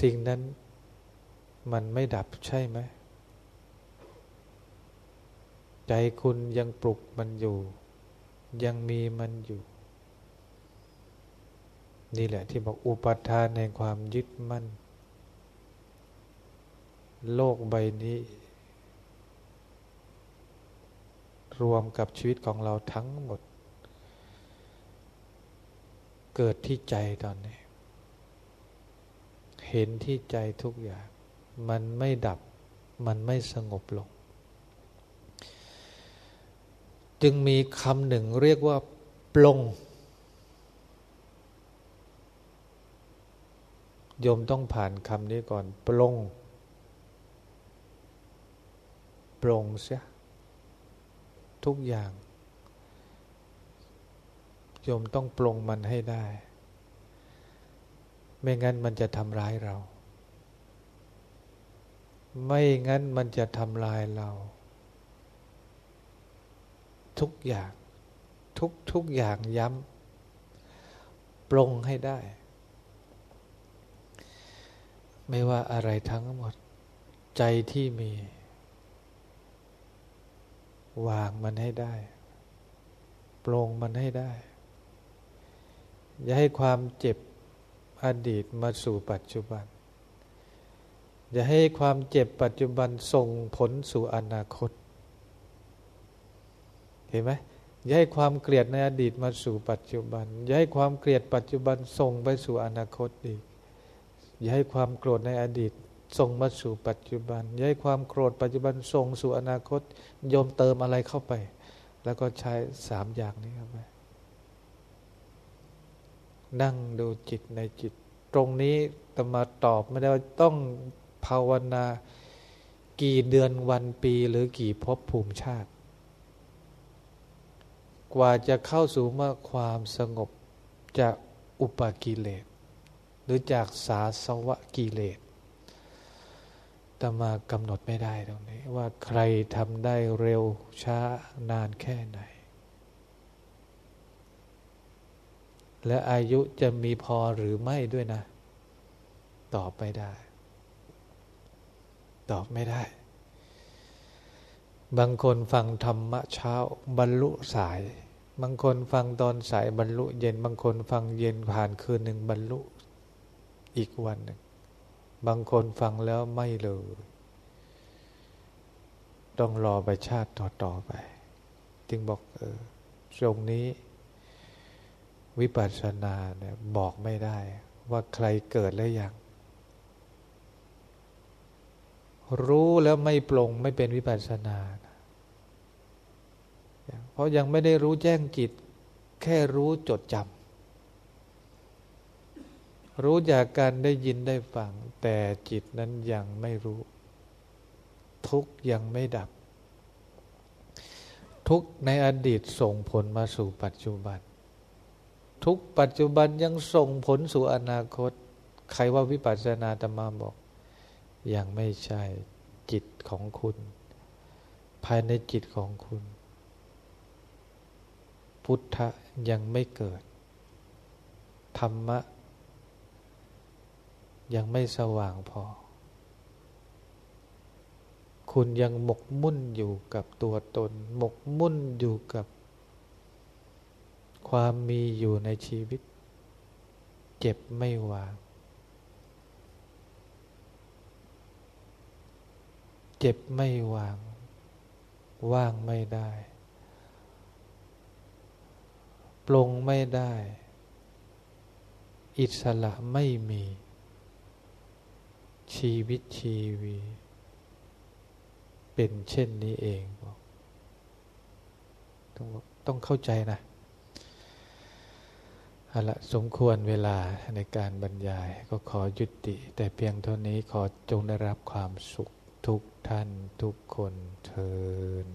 สิ่งนั้นมันไม่ดับใช่ไหม ใจคุณยังปลุกมันอยู่ ยังมีมันอยู่ นี่แหละที่บอกอุปทานในความยึดมั่น โลกใบนี้ รวมกับชีวิตของเราทั้งหมด เกิดที่ใจตอนนี้ เห็นที่ใจทุกอย่าง มันไม่ดับ มันไม่สงบลง จึงมีคำหนึ่งเรียกว่า ปลง โยมต้องผ่านคำนี้ก่อน ปลงปรงเสียทุกอย่าง โยมต้องปรงมันให้ได้ ไม่งั้นมันจะทำร้ายเรา ไม่งั้นมันจะทำลายเรา ทุกอย่าง ทุกทุกอย่างย้ำปรงให้ได้ ไม่ว่าอะไรทั้งหมด ใจที่มี วางมันให้ได้ปลงมันให้ได้ อย่าให้ความเจ็บอดีตมาสู่ปัจจุบัน อย่าให้ความเจ็บปัจจุบันส่งผลสู่อนาคต เห็นไหมอย่าให้ความเกลียดในอดีตมาสู่ปัจจุบัน อย่าให้ความเกลียดปัจจุบันส่งไปสู่อนาคตอีก อย่าให้ความโกรธในอดีตส่งมาสู่ปัจจุบัน อย่าให้ความโกรธปัจจุบันส่งสู่อนาคตโยมเติมอะไรเข้าไป แล้วก็ใช้สามอย่างนี้เข้าไปนั่งดูจิตในจิต ตรงนี้ตมาตอบไม่ได้ว่าต้องภาวนากี่เดือนวันปีหรือกี่ภพภูมิชาติ กว่าจะเข้าสู่มาความสงบจากอุปกิเลส หรือจากสาสวะกิเลสตมากำหนดไม่ได้ตรงนี้ ว่าใครทำได้เร็วช้านานแค่ไหน และอายุจะมีพอหรือไม่ด้วยนะ ตอบไม่ได้ ตอบไม่ได้ บางคนฟังธรรมะเช้าบรรลุสาย บางคนฟังตอนสายบรรลุเย็น บางคนฟังเย็นผ่านคืนหนึ่งบรรลุ อีกวันหนึ่ง บางคนฟังแล้วไม่เลย ต้องรอไปชาติต่อๆไป จึงบอกเออตรงนี้วิปัสสนาเนี่ยบอกไม่ได้ ว่าใครเกิดแล้วยัง รู้แล้วไม่ปลงไม่เป็นวิปัสสนา เพราะยังไม่ได้รู้แจ้งจิต แค่รู้จดจำ รู้จากการได้ยินได้ฟัง แต่จิตนั้นยังไม่รู้ ทุกยังไม่ดับ ทุกในอดีตส่งผลมาสู่ปัจจุบัน ทุกปัจจุบันยังส่งผลสู่อนาคต ใครว่าวิปัสสนาธรรมาบอก ยังไม่ใช่จิตของคุณ ภายในจิตของคุณ พุทธะยังไม่เกิด ธรรมะ ยังไม่สว่างพอ คุณยังหมกมุ่นอยู่กับตัวตน หมกมุ่นอยู่กับ ความมีอยู่ในชีวิต เจ็บไม่วาง เจ็บไม่วาง ว่างไม่ได้ปลงไม่ได้ อิสระไม่มี ชีวิตชีวี เป็นเช่นนี้เองบอกต้องต้องเข้าใจนะเอาละสมควรเวลาในการบรรยายก็ขอยุติแต่เพียงเท่านี้ขอจงได้รับความสุขทุกท่านทุกคนเทิน